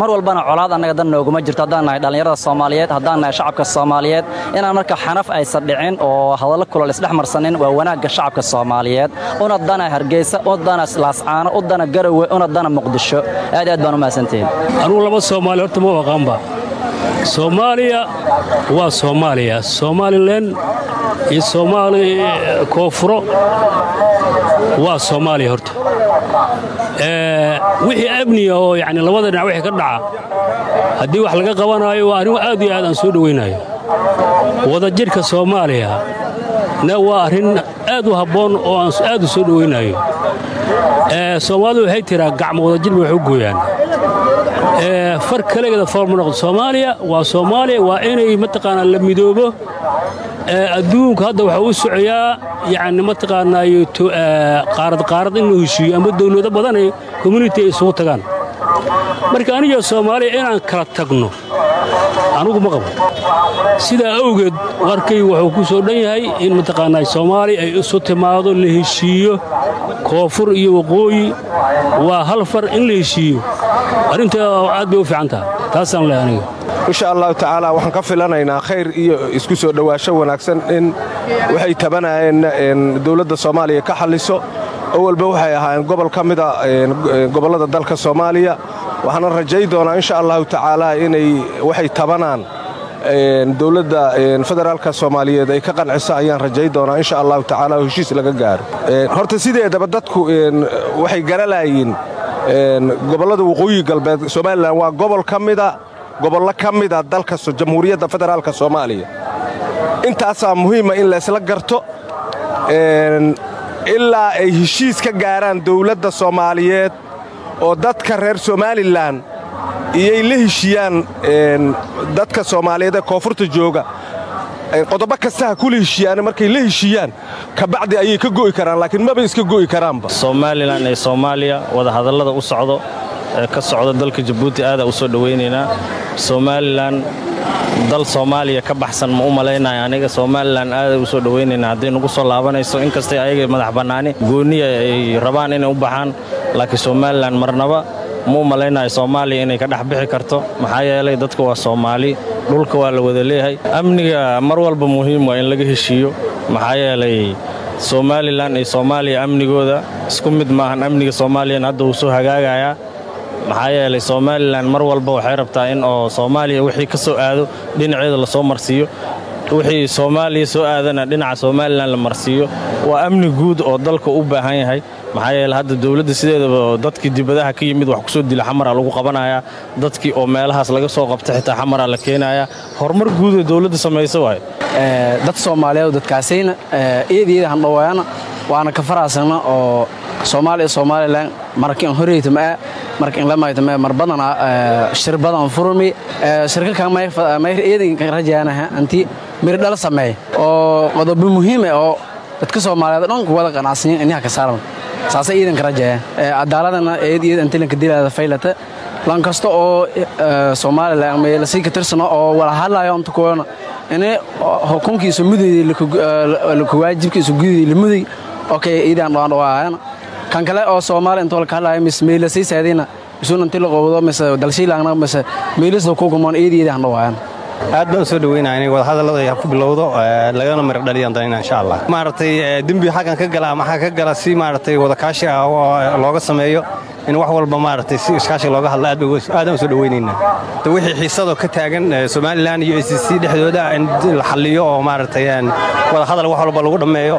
mar walbana colaad annaga dan nooguma jirto. Haddaan nahay dhallinyarada soomaaliyeed haddaan nahay shacabka soomaaliyeed inaan marka xanaf aysan dhicin oo hadallo kulal isdhex marsanin waa wanaagga shacabka soomaaliyeed. Una dana hargeysa una dana laascaano una dana garowe una dana muqdisho. Aad aad baan u mahadsantihiin anugu laba soomaali horta ma aqaanba soomaaliya waa soomaaliya. Somalilan iyo soomaali koonfuro waa soomaaliya horta wixii amniga oo yani labada dhinac wixii ka dhaca haddii wax laga qabanaayo waa arrin aad iyo aad aan soo dhowaynayo wadajirhka soomaaliya na waa arrin aad u habboon oo aan aad u soo dhowaynayo soomaalidu waxay tiraa gacmo wadajir bay wax u gooyaan. Far kalegeeda foolma noqdo soomaaliya waa soomaaliya waa inay mataqaanaa la midoobo adduunku hadda waxa uu socoyaa yani mataqaanaayo qaarad qaarad in la heshiiyo ama dawlado badanay community ay isugu tagaan. Marka aniga soomaaliya inaan kala tagno anugu ma qabo. Sidaa awgeed warkay wuxuu ku soo dhan yahay in mataqaanaa soomaaliya ay isu timaado la heshiiyo koonfur iyo waqooyi. Waa hal far in la heshiiyo. Arrinta aad bay u fiican taha taasaan leh aniga insha allahu tacaala waxaan ka filanaynaa khayr iyo isku soo dhowaasho wanaagsan in waxay tabanayeen dowladda soomaaliya ka xalliso. Oo walba waxay ahaayeen gobol ka mida gobollada dalka soomaaliya. Waxaana rajay doonaa insha allahu tacaala inay waxay tabanaan dowladda federaalka soomaaliyeed ay ka qanciso ayaan rajay doonaa insha allahu tacaala heshiis laga gaaro. Horta sideedaba dadku waxay garalayiin gobollada waqooyi galbeed. Somalilan waa gobol ka mida gobollo ka mida dalka jamhuuriyadda federaalka soomaaliya. Intaasaa muhiima in laysla garto ilaa ay heshiis ka gaaraan dowladda soomaaliyeed oo dadka reer somalilan iyay la heshiyaan dadka soomaaliyeed ee koonfurta jooga. Qodobo kasta ha kula heshiyaane markay la heshiiyaan kabacdi ayay ka go'i karaan laakiin maba iska go'i karaanba. Somalilan ee soomaaliya wadahadallada u socdo ka socda dalka jabuuti u soo dhowaynaynaa somalilan dal soomaaliya ka baxsan ma u malaynaya aniga. Somalilan aaday u soo dhowaynaynaa hadday nagu soo laabanayso inkastay ayaga madax bannaani gooniya ay rabaan inay u baxaan. Laakiin somalilan marnaba ma u malaynayo soomaaliya inay ka dhex bixi karto. Maxaa yeelay dadka waa soomaali dhulka waa la wada leeyahay. Amniga mar walba muhiim waa in laga heshiiyo. Maxaa yeelay somalilan iyo soomaaliya amnigooda isku mid maahan amniga soomaaliyana hadda wuu soo hagaagayaa maxaa yeelay somalilan mar walba waxay rabtaa in oo soomaaliya wixii ka soo aado dhinaceeda la soo marsiiyo. Wixii soomaaliya soo aadana dhinaca somalilan la marsiiyo. Waa amni guud oo dalka u baahan yahay. Maxaa yeele hadda dowladda sideedaba dadkii dibadaha ka yimid wax ku soo dila xamara lagu qabanayaa dadkii oo meelahaas laga soo qabta xitaa xamara la keenayaa horumar guud ee dowladda samaysa waay dad soomaaliyeed dadkaasayna iyadiiyada handhawaana waana ka faraasana oo soomaaliya somalilan marka in horeytama marka in lamaytama mar badana shir badan furmi shirka kan mayr iyadin rajaanaha anti mir dhala sameey oo qodobo muhiim ah oo dadka soomaaliyeed dhan ku wada qanacsan inaha ka saaran. Saasa iidan ka rajaya cadaaladana iyad antilanka dilaada faylata lan kasta oo somalilan meelasi ka tirsano oo wala hadlayo inta koona. Inay hukunkiisa mudayda laku waajibkiisa gudayda la muday okay iidan dhaan dhawaayana kan kale oo soomaali inta wala ka hadlayo mis meelasay saadina isuun inti la qowdo mise dalshiilaangna mise meelisda ku gumaan iidiida han dhawaayana aad baan soo dhaweynaya in wadahadallada ay ku bilowdo lagana mir dhaliyaan danina insha allah. Maaragtay dembi xaggan ka gala ama xagga ka gala si maaragtay wadakaashi ah oo looga sameeyo in wax walba maaragtay si iskaashi looga hadla aad aadaan soo dhaweynaynaa de wixii xiisadoo ka taagan somalilan iyo s c dhexdooda in la xalliyo oo maaragtay wadahadal wax walba lagu dhammeeyo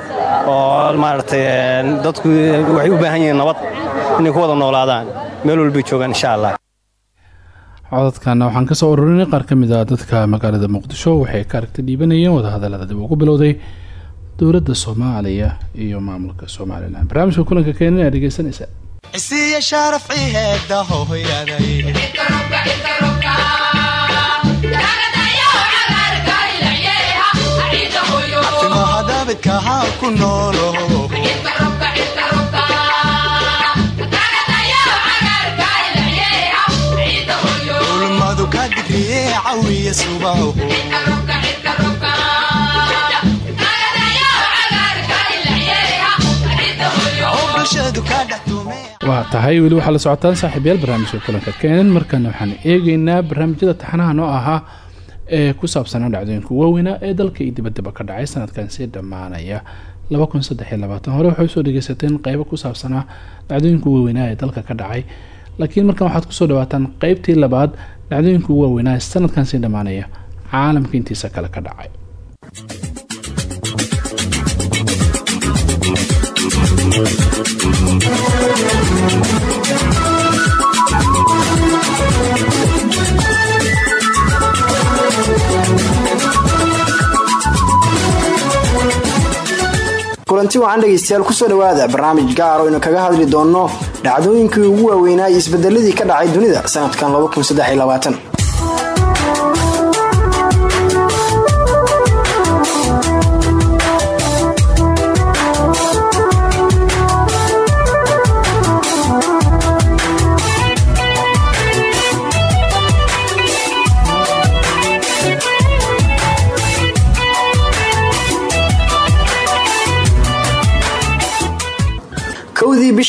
oo maaragtay dadku waxay u baahan yihiin nabad inay ku wada noolaadaan. Meel walbay joogaan insha allah codadkana waxaan ka soo ururinay qaar ka mid ah dadka magaalada muqdisho waxay ka aragta dhiibanayeen wadahadalada dib ugu bilowday dowladda soomaaliya iyo maamulka somalilan barnaamijka kulanka keenan aad dhegeysanaysaa cisiya sharaf ciheeda hooyaday timaha daabidka haa ku noolo ulmadu ka digriye cawiya subaho waa tahay weli waxaa la socotaan saaxiibayaal barnaamijka kulanka keenan markana waxaan eegeynaa barnaamijyada taxanaha noo ahaa ee ku saabsanaa dhacdooyinka waaweynaa ee dalka iyo dibaddaba ka dhacay sanadkan sii dhammaanaya. hore waxay u soo dhegeysateen qeybo ku saabsanaa dhacdooyinka waaweynaa ee dalka ka dhacay. Laakiin markan waxaad ku soo dhawaataan qeybtii labaad dhacdooyinka waaweynaa sanadkan sii dhammaanaya caalamka intiisa kale ka dhacay kulanti wacan dhegaystayaal ku soo dhowaada barnaamij gaar oo aynu kaga hadli doonno dhacdooyinkii ugu waaweynaa iyo isbedeladii ka dhacay dunida sanadkan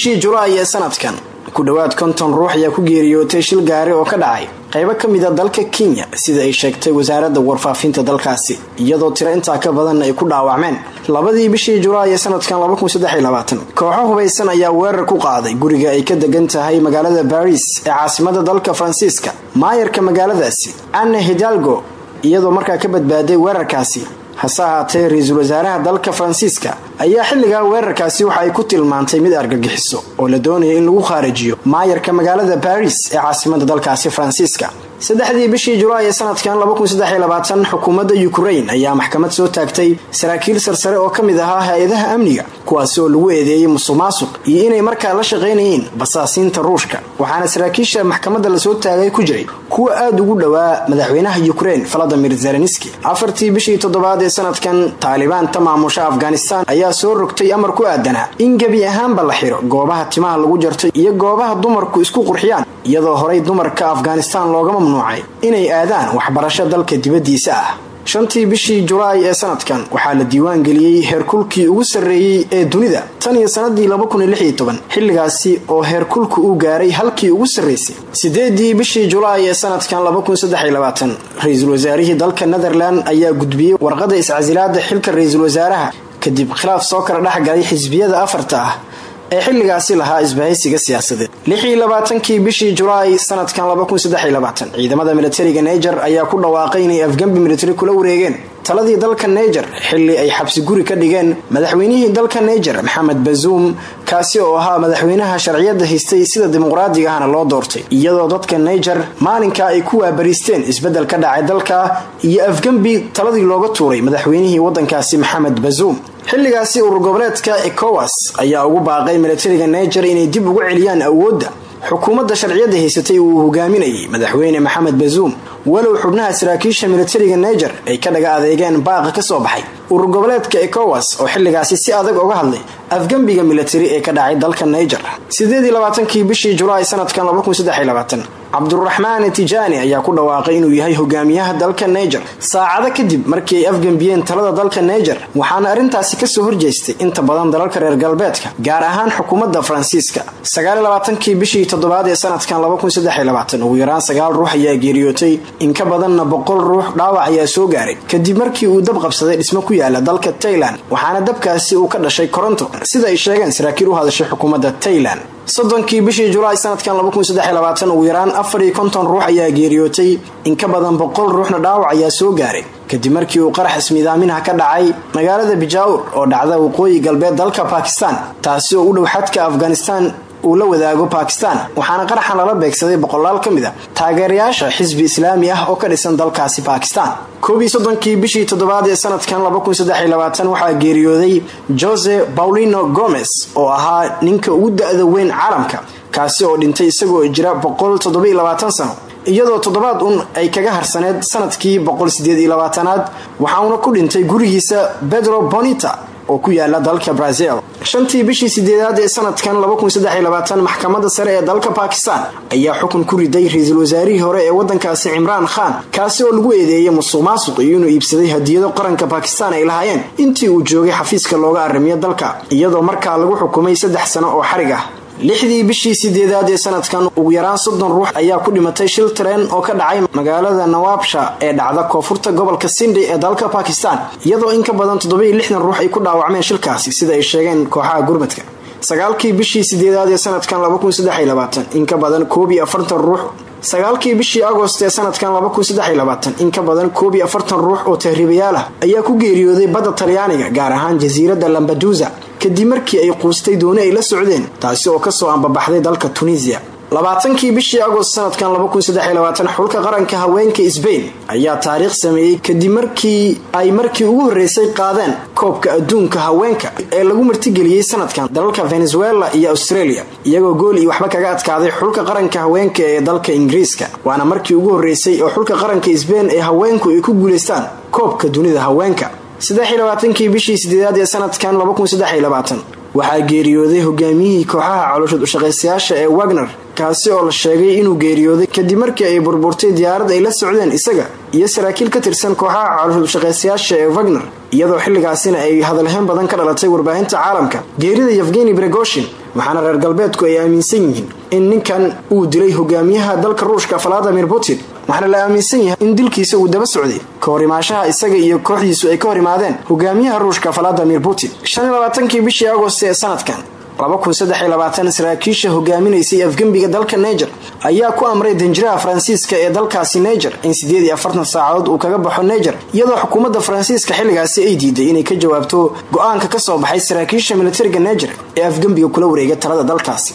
bishii julaay ee sanadkan ku dhowaad konton ruux ayaa ku geeriyootay shil gaari oo ka dhacay. Qaybo ka mida dalka kenya sida ay sheegtay wasaaradda warfaafinta dalkaasi iyadoo tiro intaa ka badan ay ku dhaawacmeen. Labadii bishii julaay ee sanadkan kooxo hubaysan ayaa weerar ku qaaday guriga ay ka degan tahay magaalada baris ee caasimada dalka faransiiska maayarka magaaladaasi anne hidalgo iyadoo markaa ka badbaaday weerarkaasi hase ahaatee ra'iisul wasaaraha dalka faransiiska ayaa xilligaa weerarkaasi waxa ay ku tilmaantay mid argagixiso oo la doonaya in lagu khaarijiyo maayarka magaalada baris ee caasimada dalkaasi faransiiska saddexdii bishii julaay ee sanadkan xukuumadda ukrain ayaa maxkamad soo taagtay saraakiil sarsare oo ka mid ahaa hay'adaha amniga kuwaasi oo lagu eedeeyey musuq maasuq iyo inay markaa la shaqaynayeen basaasiinta ruushka. Waxaana saraakiisha maxkamadda la soo taagay ku jiray kuwa aada ugu dhowaa madaxweynaha ukrain valadimir zelenski afartii bishii toddobaad ee sanadkan taalibaanta maamusha afghanistan ayaa soo rogtay amar ku aadanaa in gebi ahaanba la xiro goobaha timaha lagu jarto iyo goobaha dumarku isku qurxiyaan iyadoo horay dumarka afghanistan looga mamnuucay inay aadaan waxbarasho dalka dibaddiisa ah. Shantii bishii julaay ee sanadkan waxaa la diiwaan geliyey heerkulkii ugu sarreeyey ee dunida tan iyo sanadii xilligaasi oo heerkulku uu gaaray halkii ugu sarraysay sideedii bishii julaay ee sanadkan ra'iisul wasaarihii dalka netherland ayaa gudbiyey warqada iscasilaada xilka ra'iisul wasaaraha kadib khilaaf soo kala dhexgalay xisbiyada afarta ah ee xilligaasi lahaa isbahaysiga siyaasadeed. lixii labaatankii bishii julaay sanadkan ciidamada militariga naiger ayaa ku dhawaaqay inay afgambi militari kula wareegeen taladii dalka naiger xilli ay xabsi guri ka dhigeen madaxweynihii dalka naiger maxamed bazuum kaasi oo ahaa madaxweynaha sharciyada haystay sida dimuqraadiga ahna loo doortay. Iyadoo dadka naiger maalinka ay ku waabariisteen isbeddel ka dhacay dalka iyo afgambi taladii looga tuuray madaxweynihii wadankaasi maxamed bazuum xilligaasi urur goboleedka ecowas ayaa ugu baaqay militariga naiger inay dib ugu celiyaan awoodda xukuumadda sharciyada haysatay uu hogaaminayay madaxweyne maxamed bazuum walow xubnaha saraakiisha militariga naiger ay ka dhaga adeegeen baaqa ka soo baxay. Urur goboleedka ecowas oo xilligaasi si adag uga hadlay afgambiga militari ee ka dhacay dalka naiger kii bishii julaay sanadkan cabduraxmaan tijaani ayaa ku dhawaaqay inuu yahay hogaamiyaha dalka naiger saacado kadib markii ay afgambiyeen talada dalka naiger waxaana arrintaasi ka soo horjeestay inta badan dalalka reer galbeedka gaar ahaan xukuumadda faransiiska. Kii bishii toddobaad ee sanadkan ugu yaraan sagaal ruux ayaa geeriyootay. In ka badanna boqol ruux dhaawac ayaa soo gaaray. Kadib markii uu dab qabsaday dhismo ku yaalla dalka tailand waxaana dabkaasi uu ka dhashay koronto. Sida ay sheegeen saraakiil u hadashay xukuumadda tailand soddonkii bishii julaay sanadkan ugu yaraan afariyo konton ruux ayaa geeriyootay. In ka badan boqol ruuxna dhaawac ayaa soo gaaray. Kadib markii uu qarax ismiidaaminaha ka dhacay magaalada bijaawur oo dhacda waqooyi galbeed dalka bakistan taasi oo u dhow xadka afghanistan uu la wadaago bakistan waxaana qaraxan lala beegsaday boqolaal ka mid a taageerayaasha xisbi islaami ah oo ka dhisan dalkaasi bakistan koobiyo soddonkii bishii toddobaad ee sanadkan waxaa geeriyooday jose paulino gomez oo ahaa ninka ugu da-da weyn caalamka kaasi oo dhintay isagoo jira sano. Iyadoo toddobaad un ay kaga harsaneed sannadkii aad waxauna ku dhintay gurigiisa pedro bonita oo ku yaalla dalka brazil shantii bishii sideedaad ee sanadkan maxkamadda sare ee dalka bakistan ayaa xukun ku riday ra'iisul wasaarihii hore ee wadankaasi cimraan khan kaasi oo lagu eedeeyay musuq maasuq iyo inuu iibsaday hadiyado qaranka bakistan ay lahaayeen intii uu joogay xafiiska looga arrimiyo dalka iyadoo markaa lagu xukumay saddex sano oo xarig ah lixdii bishii sideedaad ee sanadkan ugu yaraan soddon ruux ayaa ku dhimatay shil tareen oo ka dhacay magaalada nawaabsha ee dhacda koonfurta gobolka sindhi ee dalka bakistan iyadoo in ka badan ruux ay ku dhaawacmeen shilkaasi sida ay sheegeen kooxaha gurmadka sagaalkii bishii sideedaad ee sanadkan in ka badan ruux. Sagaalkii bishii agost ee sanadkan in ka badan ruux oo tahriibayaal ah ayaa ku geeriyooday badda talyaaniga gaar ahaan jasiiradda lambadusa kadib markii ay quustay dooni ay la socdeen taasi oo ka soo ambabaxday dalka tunisiya labaatankii bishii agost sanadkan xulka qaranka haweenka sbain ayaa taariikh sameeyey kadib markii ay markii ugu horreysay qaadeen koobka adduunka haweenka ee lagu martigeliyey sanadkan dalalka venezuela iyo australia iyagoo gool iyo waxba kaga adkaaday xulka qaranka haweenka ee dalka ingiriiska. Waana markii ugu horreysay oo xulka qaranka sbain ee haweenku ay ku guulaystaan koobka dunida haweenka. Bishii sideedaad ee sanadkan waxaa geeriyooday hogaamiyihii kooxaha calooshood ushaqaystayaasha ee wagner kaasi oo la sheegay inuu geeriyooday kadib markii ay burburtay diyaarad ay la socdeen isaga iyo saraakiil ka tirsan kooxaha calooshood ushaqaystayaasha ee wagner iyadoo xilligaasina ay hadalhayn badan ka dhalatay warbaahinta caalamka. Geerida yevgeni bregoshin waxaana reer galbeedku ay aaminsan yihiin in ninkan uu dilay hogaamiyaha dalka ruushka valadimir putin waxaana la aaminsan yahay in dilkiisa uu daba socday ka hor imaashaha isaga iyo kooxdiisu ay ka hor imaadeen hogaamiyaha ruushka valadimir putin. Kii bishii agost ee sanadkan saraakiisha hogaaminaysay afgembiga dalka niger ayaa ku amray danjiraha faransiiska ee dalkaasi niger in saacadood uu kaga baxo niger iyadoo xukuumadda faransiiska xilligaasi ay diiday inay ka jawaabto go'aanka ka soo baxay saraakiisha militariga niger ee afgembiga kula wareega talada dalkaasi.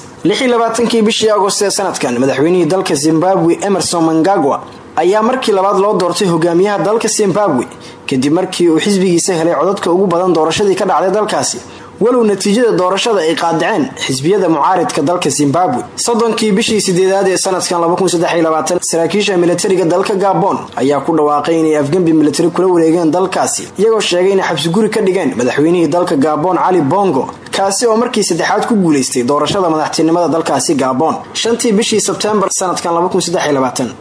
Kii bishii agost ee sanadkan madaxweynihii dalka zimbabwe emerson mangagwa ayaa markii labaad loo doortay hogaamiyaha dalka zimbabwe kadib markii uu xisbigiisa helay codadka ugu badan doorashadii ka dhacday dalkaasi walow natiijada doorashada ay qaadaceen xisbiyada mucaaridka dalka zimbabwe. Soddonkii bishii sideedaad ee sanadkan saraakiisha militariga dalka gabon ayaa ku dhawaaqay inay afgembi militari kula wareegeen dalkaasi iyagoo sheegay inay xabsiguri ka dhigeen madaxweynihii dalka gabon cali bongo kaasi oo markii saddexaad ku guulaystay doorashada madaxtinimada dalkaasi gabon shantii bishii sebtembar sanadkan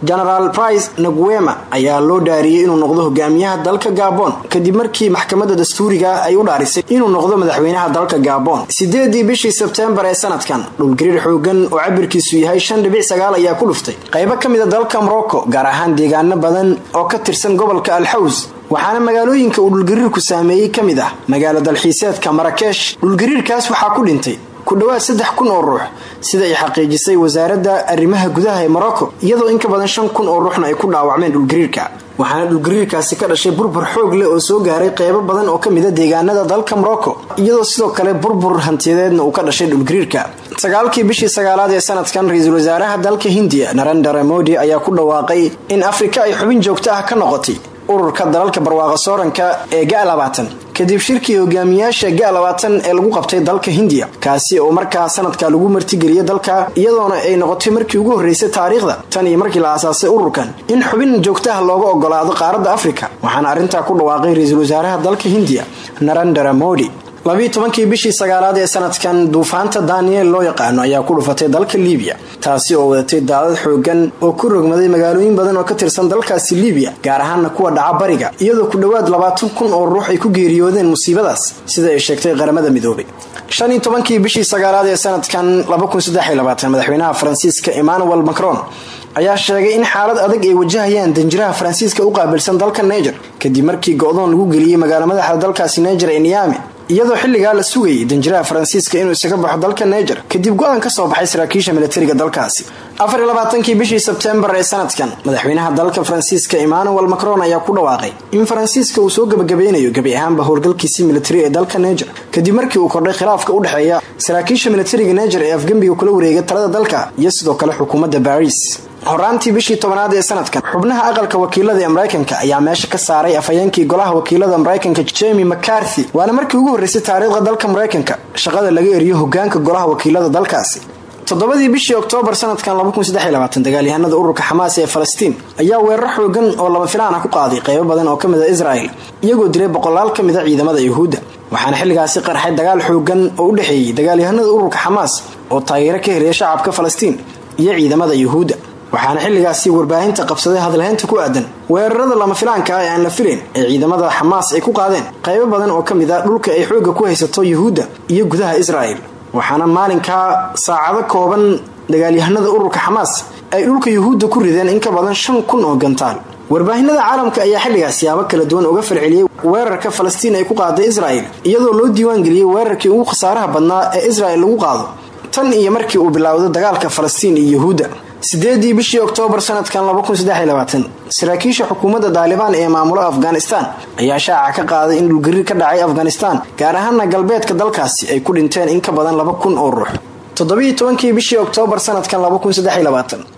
genaraal brice naguema ayaa loo dhaariyey inuu noqdo hogaamiyaha dalka gabon kadib markii maxkamadda dastuuriga ay u dhaarisay inuu noqdo madaxweynaha dalka gabon. Sideedii bishii sebtembar ee sanadkan dhulgariir xoogan oo cabirkiisu yahay ayaa ku dhuftay. Qaybo ka mida dalka morocco gaar ahaan deegaano badan oo ka tirsan gobolka alxaws waxaana magaalooyinka uu dhulgariirku saameeyey ka mid ah magaalo dalxiiseedka marakesh dhulgariirkaas waxaa ku dhintay ku dhowaad saddex kun oo ruux sida ay xaqiijisay wasaaradda arrimaha gudaha ee morocco iyadoo in ka badan shan kun oo ruuxna ay ku dhaawacmeen dhulgariirka. Waxaana dhulgariirkaasi ka dhashay burbur xoog leh oo soo gaaray qeybo badan oo ka mida deegaanada dalka morocco iyadoo sidoo kale burbur hantiyadeedna uu ka dhashay dhulgariirka. Sagaalkii bishii sagaalaad ee sanadkan ra'iisul wasaaraha dalka hindiya narendra modi ayaa ku dhawaaqay in afrika ay xubin joogto ah ka noqotay ururka dalalka barwaaqa sooranka ee ga-labaatan kadib shirkii hogaamiyaasha ga-labaatan ee lagu qabtay dalka hindiya kaasi oo markaa sanadka lagu martigeliyay dalka iyadoona ay noqotay markii ugu horreysay taariikhda tan iyo markii la aasaasay ururkan. In xubin joogtaha looga ogolaado qaaradda afrika waxaana arrintaa ku dhawaaqay ra'iisul wasaaraha dalka hindiya narendra modi labiyi tobankii bishii sagaalaad ee sanadkan duufaanta daniel loo yaqaano ayaa ku dhufatay dalka liibiya. Taasi oo wadatay daadad xoogan oo ku rogmaday magaalooyin badan oo ka tirsan dalkaasi liibiya gaar ahaana kuwa dhaca bariga iyadoo ku dhowaad labaatan kun oo ruux ay ku geeriyoodeen musiibadaas sida ay sheegtay qaramada midoobay. Shan iyo tobankii bishii sagaalaad ee sanadkan madaxweynaha faransiiska emmanuel macron ayaa sheegay in xaalad adag ay wajahayaan danjiraha faransiiska u qaabilsan dalka niger kadib markii go-doon lagu geliyey magaalo madaxda dalkaasi niger ee niyaame iyadoo xilligaa la sugayay danjiraha faransiiska inuu isaga baxo dalka niger kadib go'aan ka soo baxay saraakiisha militariga dalkaasi. Afar iyo bishii sebtembar ee sanadkan madaxweynaha dalka faransiiska emmanuel macron ayaa ku dhawaaqay in faransiiska uu soo gebagabeynayo gebi ahaanba howlgalkiisii militari ee dalka niger. Kadib markii uu kordhay khilaafka u dhexeeya saraakiisha militariga niger ee afgembiga kula wareegay talada dalka iyo sidoo kale xukuumadda baris horaantii bishii tobanaad ee sanadkan xubnaha aqalka wakiilada ee maraykanka ayaa meesha ka saaray afhayeenkii golaha wakiilada maraykanka jemi mccarthy. Waana markii ugu horreysay taariikhda dalka maraykanka shaqada laga eriyo hogaanka golaha wakiilada dalkaasi. Toddobadii bishii oktoobar sanadkan dagaalyahanada ururka xamaas ee falastiin ayaa weerar xoogan oo lama filaan ah ku qaaday qeybo badan oo ka mid a israel iyagoo dilay boqolaal ka mid a ciidamada yuhuudda. Waxaana xilligaasi qarxay dagaal xoogan oo u dhexeeyey dagaalyahanada ururka xamaas oo taageero ka helaya shacabka falastiin iyo ciidamada yuhuudda waxaana xilligaasi warbaahinta qabsaday hadalhaynta ku aadan. Weerarada lama filaanka ah ee aan la filayn ee ciidamada xamaas ay ku qaadeen. Qaybo badan oo ka mid a dhulka ay xoogga ku haysato yuhuudda iyo gudaha israel waxaana maalinkaa saacado kooban dagaalyahanada ururka xamaas ay dhulka yuhuudda ku rideen in ka badan shan kun oo gantaal. Warbaahinada caalamka ayaa xilligaas siyaabo kala duwan uga falceliyey weerarka falastiin ay ku qaaday israel iyadoo loo diiwaangeliyey weerarkii ugu khasaaraha badnaa ee israel lagu qaado. Tan iyo markii uu bilowday dagaalka falastiin iyo yuhuudda sideedii bishii oktoobar sanadkan saraakiisha xukuumadda daalibaan ee maamula afghanistan ayaa shaaca ka qaaday in dhulgariir ka dhacay afghanistan gaar ahaana galbeedka dalkaasi ay ku dhinteen in ka badan laba kun oo ruux. Toddobiiyo tobankii bishii oktoobar sanadkan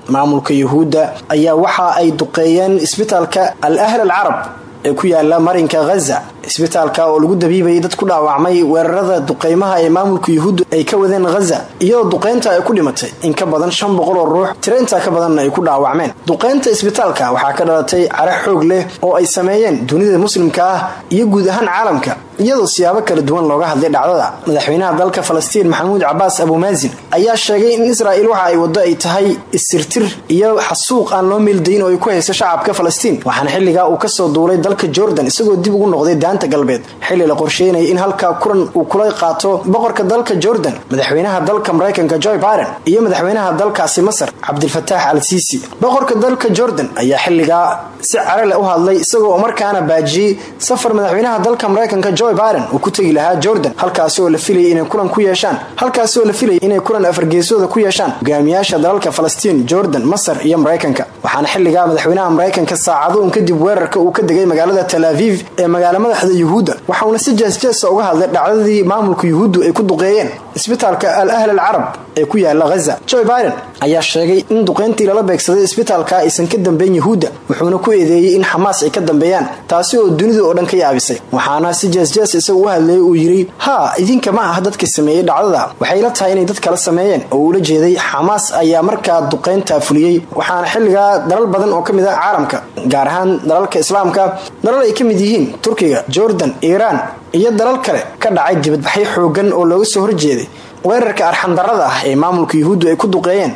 maamulka yuhuudda ayaa waxa ay duqeeyeen isbitaalka al ahl al carab ee ku yaalla marinka ghaza isbitaalka oo lagu dabiibayay dad ku dhaawacmay weerarada duqeymaha ee maamulka yuhuuddu ay ka wadeen ghaza iyadoo duqeynta ay ku dhimatay in ka badan shan boqol oo ruux tiro ka badanna ay ku dhaawacmeen. Duqeynta isbitaalka waxaa ka dhalatay care xoog leh oo ay sameeyeen dunida muslimka ah iyo guud ahaan caalamka iyadoo siyaabo kala duwan looga hadlay dhacdada. Madaxweynaha dalka falastiin maxamuud cabaas abumaazin ayaa sheegay in israa'il waxa ay waddo ay tahay isirtir iyo xasuuq aan loo meeldayin oo ay ku hayso shacabka falastiin waxaana xilligaa uu ka soo duulay dalka jordan isagoo dib ugu noqday daanta galbeed. Xilli la qorsheynaya in halkaa kulan uu kula qaato boqorka dalka jordan madaxweynaha dalka maraykanka joy biden iyo madaxweynaha dalkaasi masar cabdilfataax al siisi boqorka dalka jordan ayaa xilligaa si carale u hadlay isagoo markaana baajiyey safar madaxweynaha dalka maraykanka joy biden uu ku tegi lahaa jordan halkaasi oo la filayay inay kulan ku yeeshaan halkaasi oo la filayay inay kulan afargeesooda ku yeeshaan hogaamiyaasha dalalka falastiin jordan masar iyo maraykanka waxaana xilligaa madaxweynaha maraykanka saacado un kadib weerarka uu ka degay magaalada tel aviv ee magaala madaxda yuhuudda. Waxauna si jeesjeesa uga hadlay dhacdadii maamulka yuhuuddu ay ku duqeeyeen isbitaalka al ahl al carab ee ku yaalla ghaza. Joy biden ayaa sheegay in duqeyntii lala beegsaday isbitaalka aysan ka dambeyn yuhuudda wuxuuna ku eedeeyey in xamaas ay ka dambeeyaan taasi oo dunida oo dhan ka yaabisay. Waxaana si jeesjees isaga u hadlayay uu yidhi haa idinka ma ah dadka sameeyey dhacdada. Waxay la tahay inay dad kala sameeyeen. Oo uula jeeday xamaas ayaa markaa duqeyntaa fuliyey. Waxaana xilligaa dalal badan oo ka mid ah caalamka gaar ahaan dalalka islaamka dalal ay ka mid yihiin turkiga jordan iiraan iyo dalal kale ka dhacay dibadbaxyo xoogan oo looga soo horjeeday weerarka arxandarada ah ee maamulka yuhuuddu ay ku duqeeyeen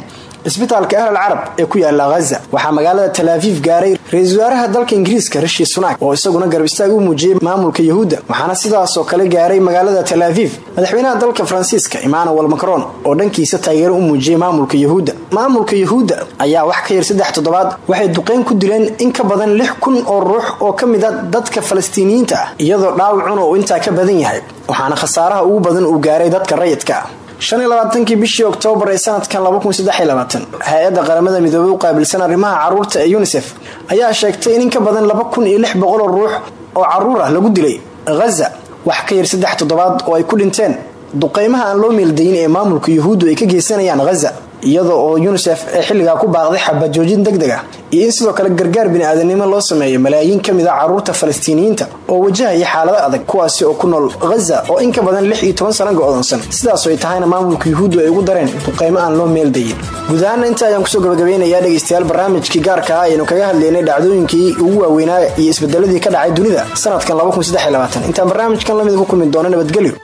isbitaalka ahl al carab ee ku yaalla ghaza. Waxaa magaalada tal aviv gaaray ra'iisul wasaaraha dalka ingiriiska rishi sunak oo isaguna garab istaag u muujiyey maamulka yuhuudda. Waxaana sidaasoo kale gaaray magaalada tal aviv madaxweynaha dalka faransiiska emmanuel macron oo dhankiisa taageero u muujiyey maamulka yuhuudda. Maamulka yuhuudda ayaa wax ka yar saddex toddobaad waxay duqeyn ku dileen in ka badan lix kun oo ruux oo ka mid a dadka falastiiniyiinta ah iyadoo dhaawacuna uu intaa ka badan yahay. Waxaana khasaaraha ugu badan uu gaaray dadka rayidka. ah kii bishii oktoobar ee sanadkan hay'adda qaramada midoobey u qaabilsan arrimaha carruurta ee unisef ayaa sheegtay in in ka badan oo ruux oo carruur ah lagu dilay ghaza wax ka yar saddex toddobaad oo ay ku dhinteen duqeymaha aan loo meeldayin ee maamulka yuhuuddu ay ka geysanayaan ghaza iyada oo unisef ee xilligaa ku baaqday xabajoojin deg deg ah. Iyo in sidoo kale gargaar bini-aadanimo loo sameeyo malaayiin ka mid a carruurta falastiiniyiinta oo wajahaya xaalado adag kuwaasi oo ku nool ghaza oo in ka badan lix iyo toban sano go-doonsan sidaasoo ay tahayna maamulka yuhuuddu ay ugu dareen duqeymo aan loo meeldayin guud ahaana inta ayaan ku soo gabagabeynayaa dhegaystayaal barnaamijkii gaarka ah aynu kaga hadlaynay dhacdooyinkii ugu waaweynaa iyo isbedeladii ka dhacay dunida sanadkan intaan barnaamijkan la mid ku kulmi doono nabadgelyo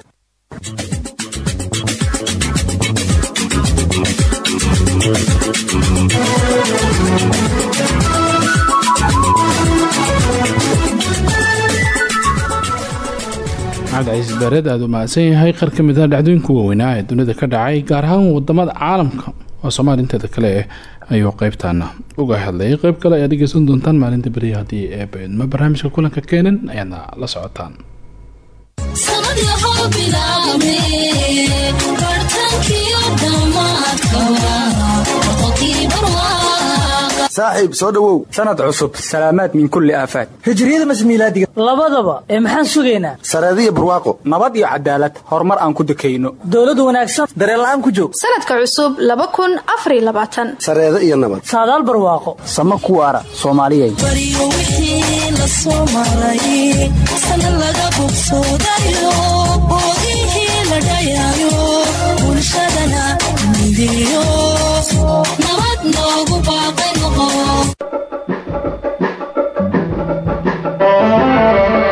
cabdicasiis baareed aada u mahadsan yahay qar ka mid ah dhacdooyinka waaweynaa ee dunida ka dhacay gaar ahaan waddamada caalamka oo soomaali inteeda kale eh ayuu qeybtaana uga hadlayay. Qeyb kale ayaad dhegeysan doontaan maalinta beriya haddii ee beedma barnaamijka kulanka keenan ayaadna la socotaan saaxiib soo dhowow sanad cusub salaamaad min kulli aafaad. Hijriyada mas miilaadiga labadaba ee maxaan sugaynaa sareediya barwaaqo. Nabad iyo cadaalad hormar aan ku dekayno dowlad wanaagsan. Dareella'aan ku joog. Sanadka cusub sareedo iyo nabad. Saadaal barwaaqo. Sama kuwaara soomaaliyay Thank you.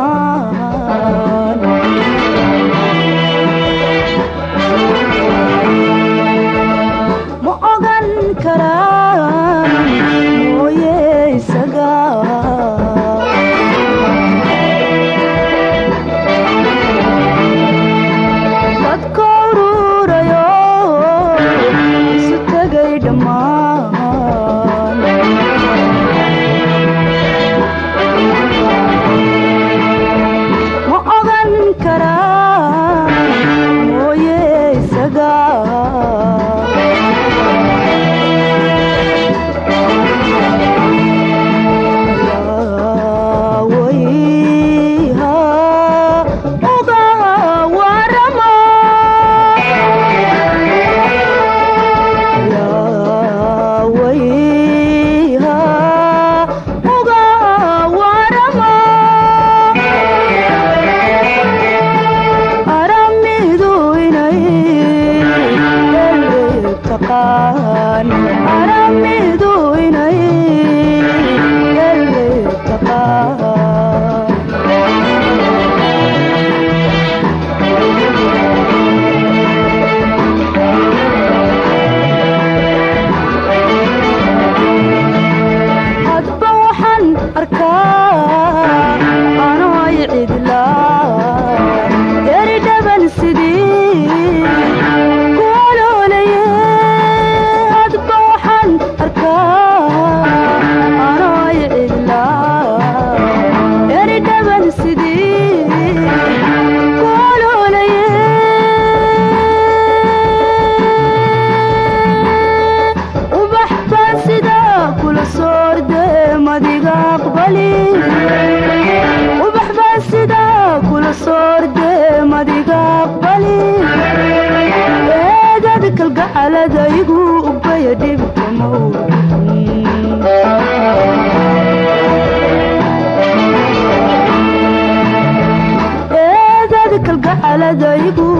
kalgacalada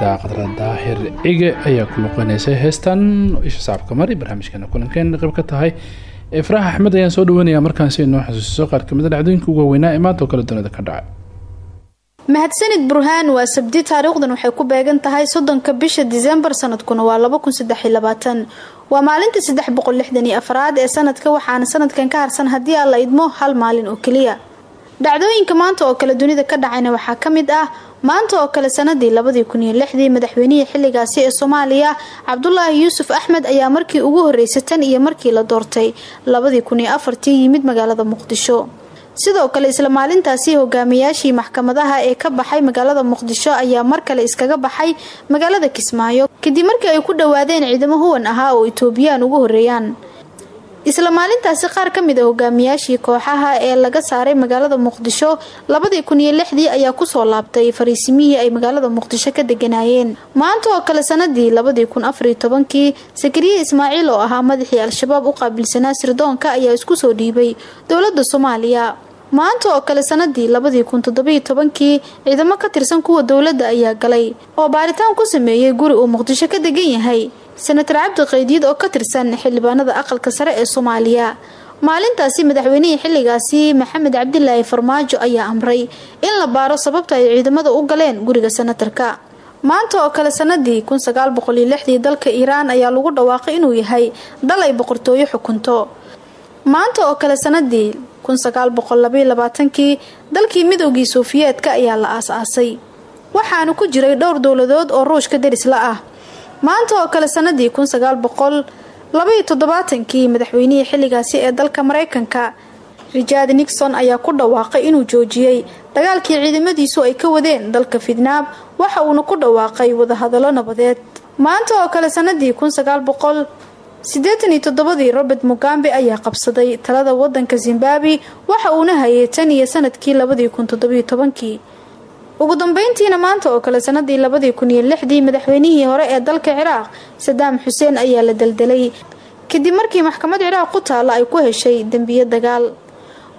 macaan fanaanada qadra daahir cige ayaa ku luqeynaysa heestan. Isha saabka mari barnaamijkeena kulankeena qayb ka tahay. Ifraax axmed ayaan soo dhaweynayaa markaan si inoo xasuusiso qaar ka mid a dhacdooyinka ugu waaweynaa ee maanta oo kale dunida ka dhacay mahadsanid burhaan waa sabdi taariikhdan waxay ku beegan tahay soddonka bisha disembar sanadkuna waa laba kun saddex iyo labaatan. Waa maalinta saddex boqol lixdan iyo afraad ee sanadka waxaana sanadkan ka harsan haddii aan la idmo hal maalin oo keliya dhacdooyinka maanta oo kale dunida ka dhacayna waxaa ka mid ah maanta oo kale sanadii labadii kun lixdii madaxweynihii xilligaasi ee soomaaliya cabdulaahi yuusuf axmed ayaa markii ugu horreysay tan iyo markii la doortay labadii kun iyo afartii yimid magaalada muqdisho. Sidoo kale isla maalintaasi hogaamiyaashii maxkamadaha ee ka baxay magaalada muqdisho ayaa mar kale iskaga baxay magaalada kismaayo kadib markii ay ku dhowaadeen ciidamo huwan ahaa oo itoobiyaan ugu horreeyaan isla maalintaasi qaar ka mid a hogaamiyaashii kooxaha ee laga saaray magaalada muqdisho labadii kun iyo lixdii ayaa ku soo laabtay fariisimihii ay magaalada muqdisho ka deganaayeen. Maanta oo kale sanadii labadii kun afariyo tobankii sakariye ismaaciil oo ahaa madaxii al-shabaab u qaabilsanaa sirdoonka ayaa isku soo dhiibay dowladda soomaaliya maanta oo kale sanadii labadii kun toddobiyo tobankii ciidamo ka tirsan kuwa dowladda ayaa galay oo baaritaan ku sameeyey guri uu muqdisho ka degan yahay senatar cabdi qaydiid oo ka tirsan xildhibaanada aqalka sare ee soomaaliya. Maalintaasi madaxweynihii xilligaasi maxamed cabdilaahi farmaajo ayaa amray in la baaro sababta ay ciidamada u galeen guriga senatarka maanta oo kale sanadii kun sagaal boqol iyo lixdii dalka iiraan ayaa lagu dhawaaqay inuu yahay dal ay boqortooyo xukunto. Maanta oo kale sanadii labaatankii dalkii midoogii sofiyeetka ayaa la aas-aasay. Waxaana ku jiray dhowr dowladood oo ruushka derisla ah. Maanta oo kale sanadii labaiyo toddobaatankii madaxweynihii xilligaasi ee dalka mareykanka richard nixon ayaa ku dhawaaqay inuu joojiyey dagaalkii ciidamadiisu ay ka wadeen dalka fidnaab waxa uuna ku dhawaaqay wadahadallo nabadeed. Maanta oo kale boqol siddeetan iyo toddobadii robert mugambe ayaa qabsaday talada wadanka zimbabwe waxa uuna hayay tan iyo sannadkii labadii kun toddobiyo tobankii. Ugu dambeyntiina maanta oo kale sanadii labadii kun lixdii madaxweynihii hore ee dalka ciraaq sadaam xuseen ayaa la deldelay kadib markii maxkamad ciraaq ku taalla ay ku heshay dembiyo dagaal.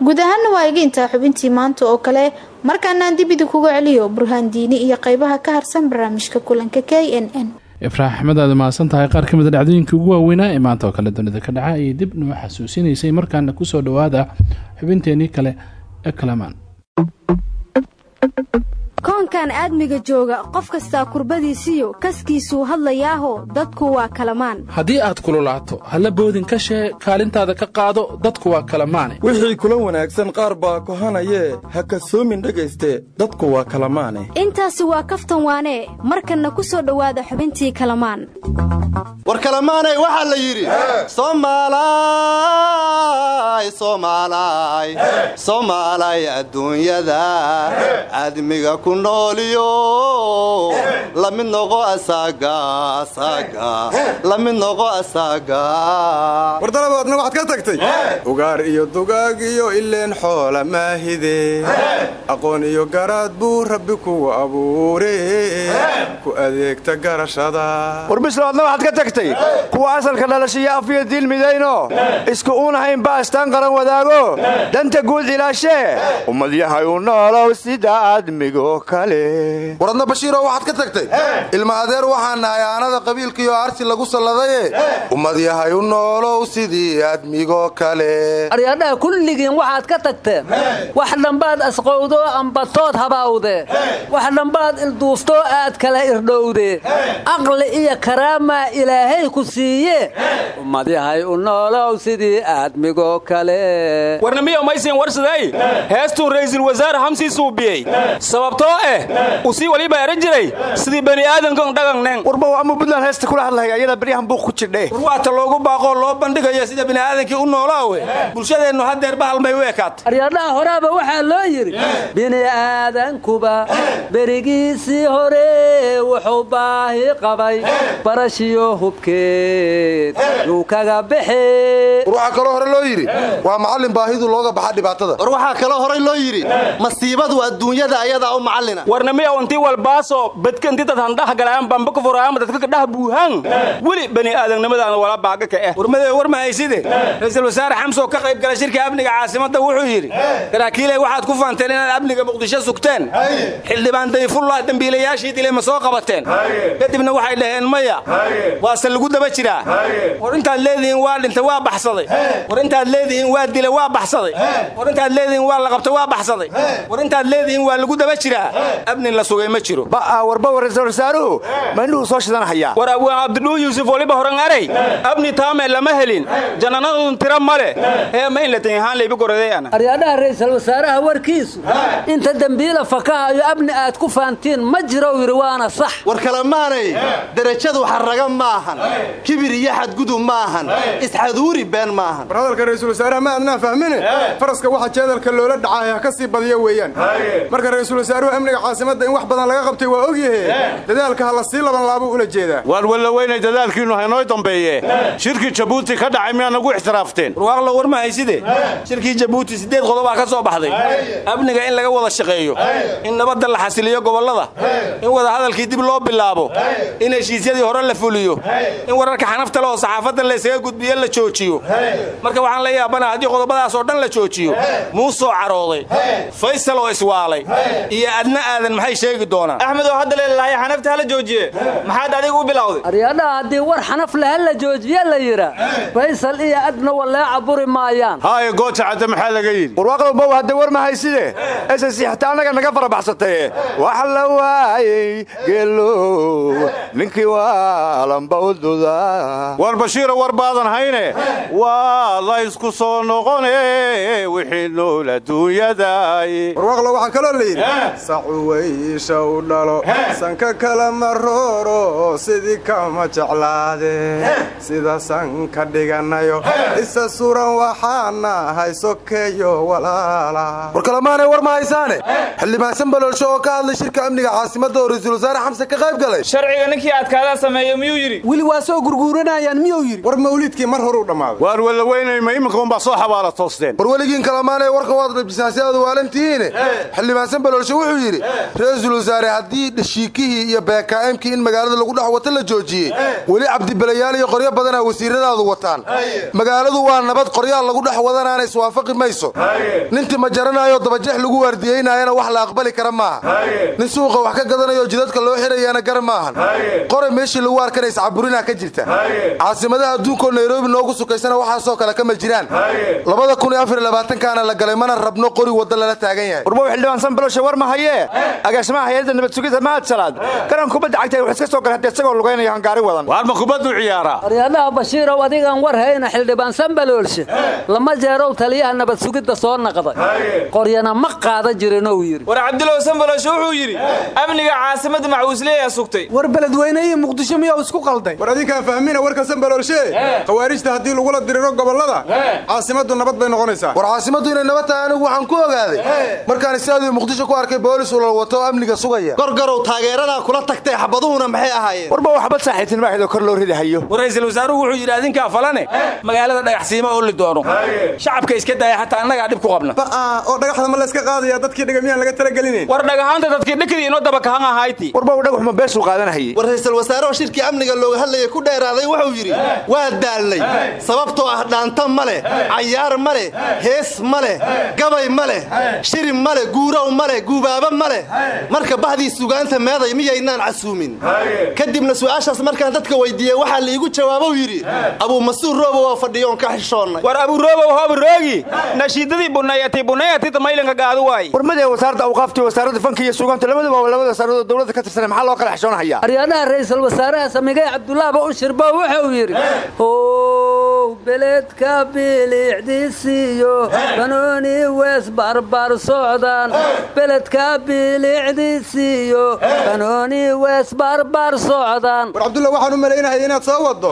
Guud ahaana waa iga intaa xubintii maanta oo kale markaanaan dibidi kuga celiyo burhaan diini iyo qeybaha ka harsan barnaamijka kulanka k n n ifraax axmed aad mahadsan tahay. Qaar ka mid a dhacdooyinkai ugu waaweynaa ee maanta oo kale dunida ka dhaca ayay dib noo xasuusinaysay markaana ku soo dhawaada xubinteenii kale ee kalamaan koonkan aadmiga jooga qof kastaa kurbadiisiyo kaskiisuu hadlayaaho dadku waa kalamaan. Haddii aad kululaato halla boodin ka shee kaalintaada ka qaado dadku waa kala maane wixii kula wanaagsan qaar baa kohanayee ha kasoomin dhegayste dadku waa kala maane intaasi waa kaftan waanee markanna ku soo dhowaada xubintii kalamaan. War kalamaanay waxaa la yidhi soomaalay soomaalay. Soomaalay adduunyada. Aadmiga ku nooliyo la mid noqo asaaga asaaga la mid noqo asaaga war dalabaadna waxaad ka tagtay? Ugaar iyo dugaag iyo ileen xoola maahide. Aqoon iyo garaad buu rabbi kugu abuure. Ku adeegta garashada. War bislaadna waxaad ka tagtay? Kuwa asalka dhalashiyo afyo diil midayno? Isku uunahayn baastaan qaran wadaago? Danta guud ilaashee ummadyahay u noolow sida aadmigoo kale waradna bashiiroo waxaad ka tagtay? Ilma adeer waxaan nahay aanada qabiilkiioo arsi lagu salladaye. Ummadyahay u noolow sidii aadmigoo kale. Aryadhaha kulligiin waxaad ka tagteen. Wax dhambaad asqowdo ambatood habaawde wax dhambaad ilduufto aad kala irdhowde. Aqli iyo karaamaa ilaahay ku siiye ummadyahay u noolow sidii aadmigoo kale. Warnamiyo maysin warsaday heestuu ra'iisul wasaare xamsii suubiyey sababtoo eh uu sii waliba eran jiray. Sidii bani aadamkan dhagannen warbow ama buntland heesta kula hadlaya ayada baryahan buuq ku jidhe war waata loogu baaqoo loo bandhigayo sida bani aadamkii u noolaawe bulshadeennu haddeer bahalmay u ekaata aryadhaha horaaba waxaa loo yidhi bini aadankuba berigiisii hore wuxuu baahi qabay barashiyo hubkeed yuu kaga baxe war waxaa kaloo hore loo yidhi waa macallin baahidu looga baxa dhibaatada. War waxaa kaloo horay loo yidhi masiibadu adduunyada ayadaa warnamiya wantii walbaaso badkanti dad handhaha galaan bamba ku furaama dadka kadhaha buuhan weli bani aadamnimadaana wala baaga ka eh. Warmadee war mahayside ra'iisul wasaare xamsoo ka qayb gala shirka amniga caasimadda wuxuu yidhi saraakiiley waxaad ku faanteen inaad amniga muqdisho sugteen. Xildhibaan dayfullah dembiilayaashii dilay ma soo qabateen. Kadibna waxay dhaheen maya waase lagu daba jiraa. War intaad leedihiin waa dhintay waa baxsaday. War intaad leedihiin waa dilay waa baxsaday. War intaad leedihiin waa la qabtay waa baxsaday. War intaad leedihiin waa lagu daba jiraa amnin la sugay ma jiro. Ba'a warba ra'iisul wasaaruhu ma indhuhu soo shidan hayaa war abwaan abdidhuu yuusuf waliba horan aray abni taame lama helin. Jananadun tira male. Ee ma in la tanyahaan laybi goradeeyana aryadhaha ra'iisul wasaaraha warkiisu. Inta dembiila fakahayo abni aad ku faantiin ma jiro yidhi waana sax. War kalamaanay derajadu xarraga maahan. Kibir iyo xadgudub maahan. Isxaduuri been maahan. War hadalka ra'iisul wasaaraha ma adnaan fahmine? Faraska waxa jeedalka loola dhacaaya ha ka sii badiyo weeyaan. Marka ra'iisul wasaaruhu amniga caasimadda in wax badan laga qabtay waa ogyahe dadaalka ha la sii laban laabuu ula jeedaa waan walla weynay dadaalkiinnu haynoo dambeeye. Shirkii jabuuti ka dhacay miyaa nagu ixtiraafteen? Warwaaqlo war mahayside shirkii jabuuti siddeed qodobaa ka soo baxday. Amniga in laga wada shaqeeyo. In nabadda la xasiliyo gobollada. In wada hadalkii dib loo bilaabo. In heshiisyadii hore la fuliyo. In wararka xanafta le oo saxaafadda laysaga gudbiyo la joojiyo. Marka waxaan la yaabana haddii qodobadaas oo dhan la joojiyo muusoo carooday. Faysal oo iswaalay iyo adna aadan maxay sheegi doonaan? Axmed oo hadda leelaahay xanafta hala joojiye. Maxaad adigu u bilowday? Aryadhaha haddii war xanaf leh la joojiye la yidhaa faysal iyo adna walleeca buri maayaan. Haye gooja cadde maxaa laga yidhi? Warwaaqda bow hadda war mahayside esasi xataa annaga naga farabaxsataye wax la waayey geelow ninkii waalanba u duda war bashiiro war baadan hayne waa la ysku soo noqone wixii nool adduunyaday warwaaqlo waxaa kaloo la yidhi sacuwaysha u dhalo sanka kala marooro sidii kama jeclaade. Sida sanka dhiganayo isa suran waxaana haysokeeyo walaala. War kalamaanay war ma haysaane? Xildhibaan sanbaloolsho oo ka hadlay shirka amniga caasimadda oo ra'iisul wasaare xamse ka qayb galay. Sharciga ninkii adkaadaa sameeyo miyuu yidhi? Weli waa soo gurguuranayaan miyuu yidhi? War mawliidkii mar hore u dhammaaday waar walla weynay ma iminka unbaa soo xabaala toosteen. War weligiin kalamaanay warka waad rabjisaasyaadu waalantihiine xildhibaan sanbaloolsho wuxuu yidhi ra'iisul wasaare haddii dhashiikihii iyo beekaa'imkii in magaalada lagu dhex wato la joojiyey weli cabdibalayaal iyo qoryo badanaa wasiiradaadu wataan. Magaaladu waa nabad qoryaal lagu dhex wadanaana iswaafaqi mayso. Nintii ma jaranayo dabajex lagu waardiyeynayana wax la aqbali kara maaha. Nin suuqa wax ka gadanayo jidadka loo xirayana gar maahan. Qoray meeshii lagu arkana iscaburinaa ka jirta. Caasimadaha adduunkaoo nairobi noogu sukaysana waxaasoo kale kama jiraan. Labada kun iyo la galay mana rabno qori wadda lala taagan yahay ma hayee agaasimaha hay'adda nabad sugidda mahad salaad garan kubadda cagta wax iska soo gala hadee isagoo lugaynaya hangaari wadan. Waarma kubaddu ciyaaraa aryaadaha bashiirow adigaan war hayna xildhibaan sambaloolshe lama jeerow taliyaha nabad sugidda soo naqday. Qoryana ma qaada jirinou yidhi. War cabdilow sambaloshe wuxuu yidhi amniga caasimadda maxuusleeyaa sugtay. War beledweyne iyo muqdisho miyaa isku qalday? War adinkaan fahmina warka sambaloolshe khawaarijta haddii lagula diriro gobollada caasimaddu nabad bay noqonaysaa. War caasimaddu inay nabad tahay anigu waxaan ku ogaaday. Markaan istaadiyo muqdisho ku arkay boolis ulal wato amniga sugaya. Gorgarow taageeradaa kula tagtay xabaduhuna maxay ahaayeen? Warba waxbad saaxiibtin maahayd oo kor loo ridahayo. War ra'iisul wasaaruhu wuxuu yidhi adinkaa falane magaalada dhagaxsiima oo li doono. Shacabka iska daaya xataa annagaa dhib ku qabna. Oo dhagaxda ma layska qaadaya dadkii dhiga miyaan laga talagelinayn war dhagahaanta dadkii dhikadii inoo daba kahan ahayti warba dhagaxuma beesuu qaadanahayey war ra'iisul wasaaraha shirkii amniga looga hadlayay ku dheeraaday wuxuu yidhi waa daalnay. Sababtoo ah dhaanta ma leh cayaar ma leh hees ma leh gabay ma leh shiri ma leh guurow ma leh guubaaba ma leh marka bahdii sugaanta meeday miyaynaan casuumin? Kadibna su'aashaas markaan dadka weydiiyey waxaa liigu jawaabou yidhi abuu masuur roobow oo fadhiyoon ka xishoonnay. War abuuroobow hoobaroogi nashiidadii bunayati bunayati tamaylanka gaadu waay. Warmadee wasaaradda awqaaftii wasaaradda fanka iyo sugaanta labaduba waa labada wasaaradoo dowladda ka tirsanay maxaa loo kala xishoonahayaa aryaadaha ra'iisul wasaaraha samigay cabdulaahba u shirbo wuxuu yidhi beledka bilicdiisiyo banooni wees barbar socdaan beledka bilicdiisiyo banooni wees barbar socdaan. War cabdulla waxaan u malaynahay inaad soo waddo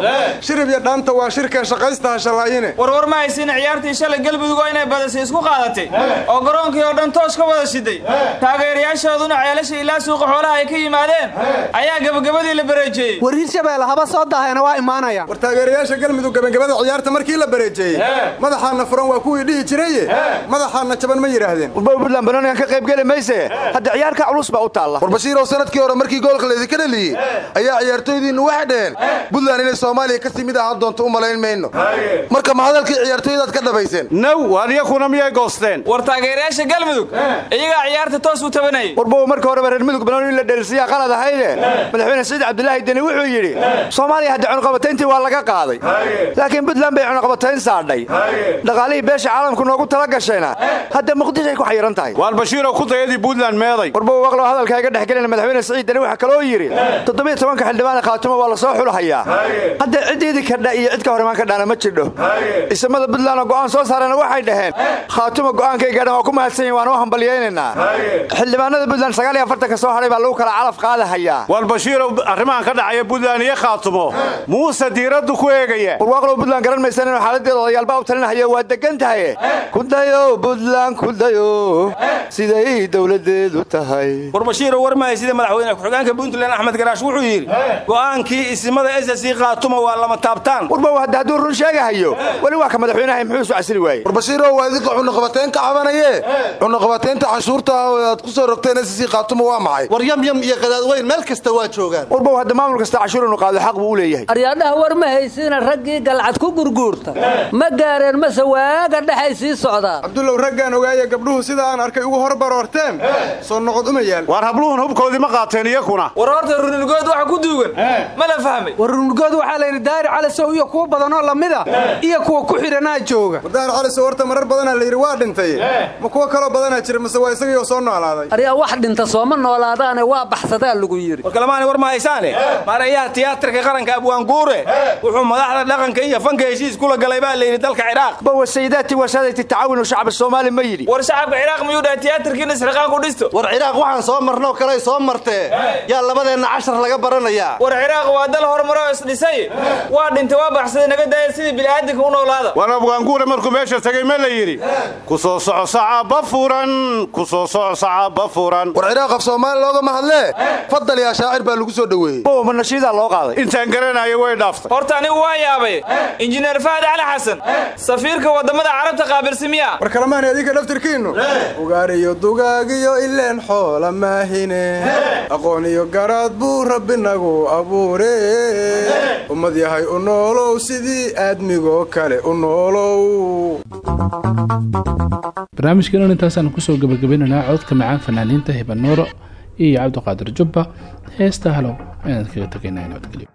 shirib iyo dhaanta waa shirkan shaqaystaha shallaayine war war ma haysiina ciyaartii shalay galmudug oo inay badasay isku qaadatay. Oo garoonkii oo dhan toos ka wada shiday. Taageerayaashooduna ceelasha ilaa suuqa xoolaha ay ka yimaadeen. Ayaa gabagabadii la bareejeeyey war hirshabeelle haba soo daahayna waa imaanayaan war taageerayaasha galmudug gabagabada ciyaarta markii la bareejeeyey madaxaanna furan waa kuwii dhihi jiraye madaxaanna jaban ma yidhaahdeen warba puntland banoonigan ka qayb geli mayse hadda ciyaarka culus baa u taalla. War bashiirow sannadkii hore markii goolka laydinka dhaliyey ayaa ciyaartooydiinnu waxay dhaheen puntland inay soomaaliya ka timid ahaan doonto u malayn mayno. Marka ma hadalkii ciyaartooydaad ka dhabayseen? Naw waadiyakuna miyay goosteen? War taageerayaasha galmudug iyagaa ciyaarta toos u tabanayay. Warba marka horeba reer mudug banooni in la dheelsiyaa qalad ahayde madaxweyne saciid cabdilaahi deni wuxuu yidhi soomaaliya hadda cunuqabatayntii waa laga qaaday. Laakiin puntland bay cunuqabatayn saadhay. Dhaqaalihii beesha caalamku noogu tala gashayna. Hadda muqdishoay ku xayiran tahay puntland meeday. Warba waqlow hadalkaaga dhex gelina madaxweyne saciid deni waxaa kaloo yidhi toddobiyo tobanka xildhibaan khaatumo waa la soo xulahayaa. Hadda cidiidii kadha iyo cid ka hor imaan ka dhana ma jirdho isamada puntland oo go'aan soo saarana waxay dhaheen khaatumo go'aankay gaadhan waa ku mahadsan yihiin waan u hambalyaynaynaa xildhibaanada puntland sagaal iyo afartanka soo hadhay baa lagu kala calaf qaadahayaa waar bashiirow arrimahan ka dhacaya puntland iyo khaatumo muuse diiraddu ku eegaya. Warwaaqlow puntland garan maysan inuu xaaladeeda odayaalbaa u talinahaya waa degan tahay. Kudayo puntland kudayo siday dowladeedu tahay. War bashiirow war mahay sida madaxweyne ku-xigeenka puntland axmed garaash wuxuu yidhi go'aankii isimada ssc khaatuma waa lama taabtaan. Warba hadda hadduu run sheegahayo weli waa ka madaxweynahay muxuu isu casili waayey. War bashiirow waa idinka cunuqabateyn ka cabanaye cunuqabateynta canshuurta ah oo aad ku soo rogteen ssc khaatuma waa maxay? War yamyam iyo qadaadweyn meel kasta waa joogaan. Warba hadda maamul kasta cashuur inuu qaado xaq buu u leeyahay. Aryaadhaha war ma haysiina raggii galcad ku gurguurta. Ma gaareen mase waaga dhexay sii socdaan cabdullow raggaan ogaaya gabdhuhu sida aan arkay ugu hor baroorteen soo noqod uma yaal waar habluhun hubkoodii ma qaateen iyakuna war horta runulgood waxa ku duugan. Ma la fahmay war runulgood waxaa layidhi daari calisow iyo kuwo badanoo lamida iyo kuwa ku xidhanaa jooga. Wadaar calisow horta marar badanaa layidhi waa dhintay. Ma kuwo kaloo badanaa jira mase waa isagii oo soo noolaaday. Aryaa wax dhinta sooma noolaadaane waa baxsadaa lagu yidhi. War kalamaani war ma haysaane? Maarayaha tiyaatarka qaranka abwaanguure wuxuu madaxda dhaqanka iyo fanka heshiis kula galay baa layidhi dalka ciraaq. Bawa sayidaati wasaadati tacaawunu shacba soomaali ma yidhi. War shacabka ciraaq miyuu dhahay? Tiyaatarkiina isriqaan ku dhisto war ciraaq waxaan soo marnoo kaley soo martee. Yaa labadeenna cashar laga baranayaa. War ciraaq waa dal horumaro oo isdhisay. Waa dhintay waa baxsaday naga daaya sidii bini'aadinka u noolaada. War abwaanguure markuu meesha tegey ma la yidhi. Ku soo soco sacaba furan ku soo soco sacaba furan. War ciraaq af soomaali loogama hadlee fadal yaa shaacir baa lagu soo dhoweeyey. Ma nashiidaa loo qaaday. Intaan garanayo way dhaaftay. Horta anigu waa yaabay. Injineer fahad cali xasan. Safiirka waddamada carabta qaabilsimiya war kalamaani adinka dhaftirkiinnu ugaariyo dugaagiyo ileen xoola maahine. Aqoon iyo garaad buu rabbi nagu abuure. Ummad yahay u noolow sidii aadmigoo kale u noolow. Barnaamijkeenan intaasaan ku soo gabagabaynaynaa codka macaan fanaaniinta hibanuuro iyo cabdiqaadir jubba. Heesta halow ayaan kaga tegaynaa nabadgelyo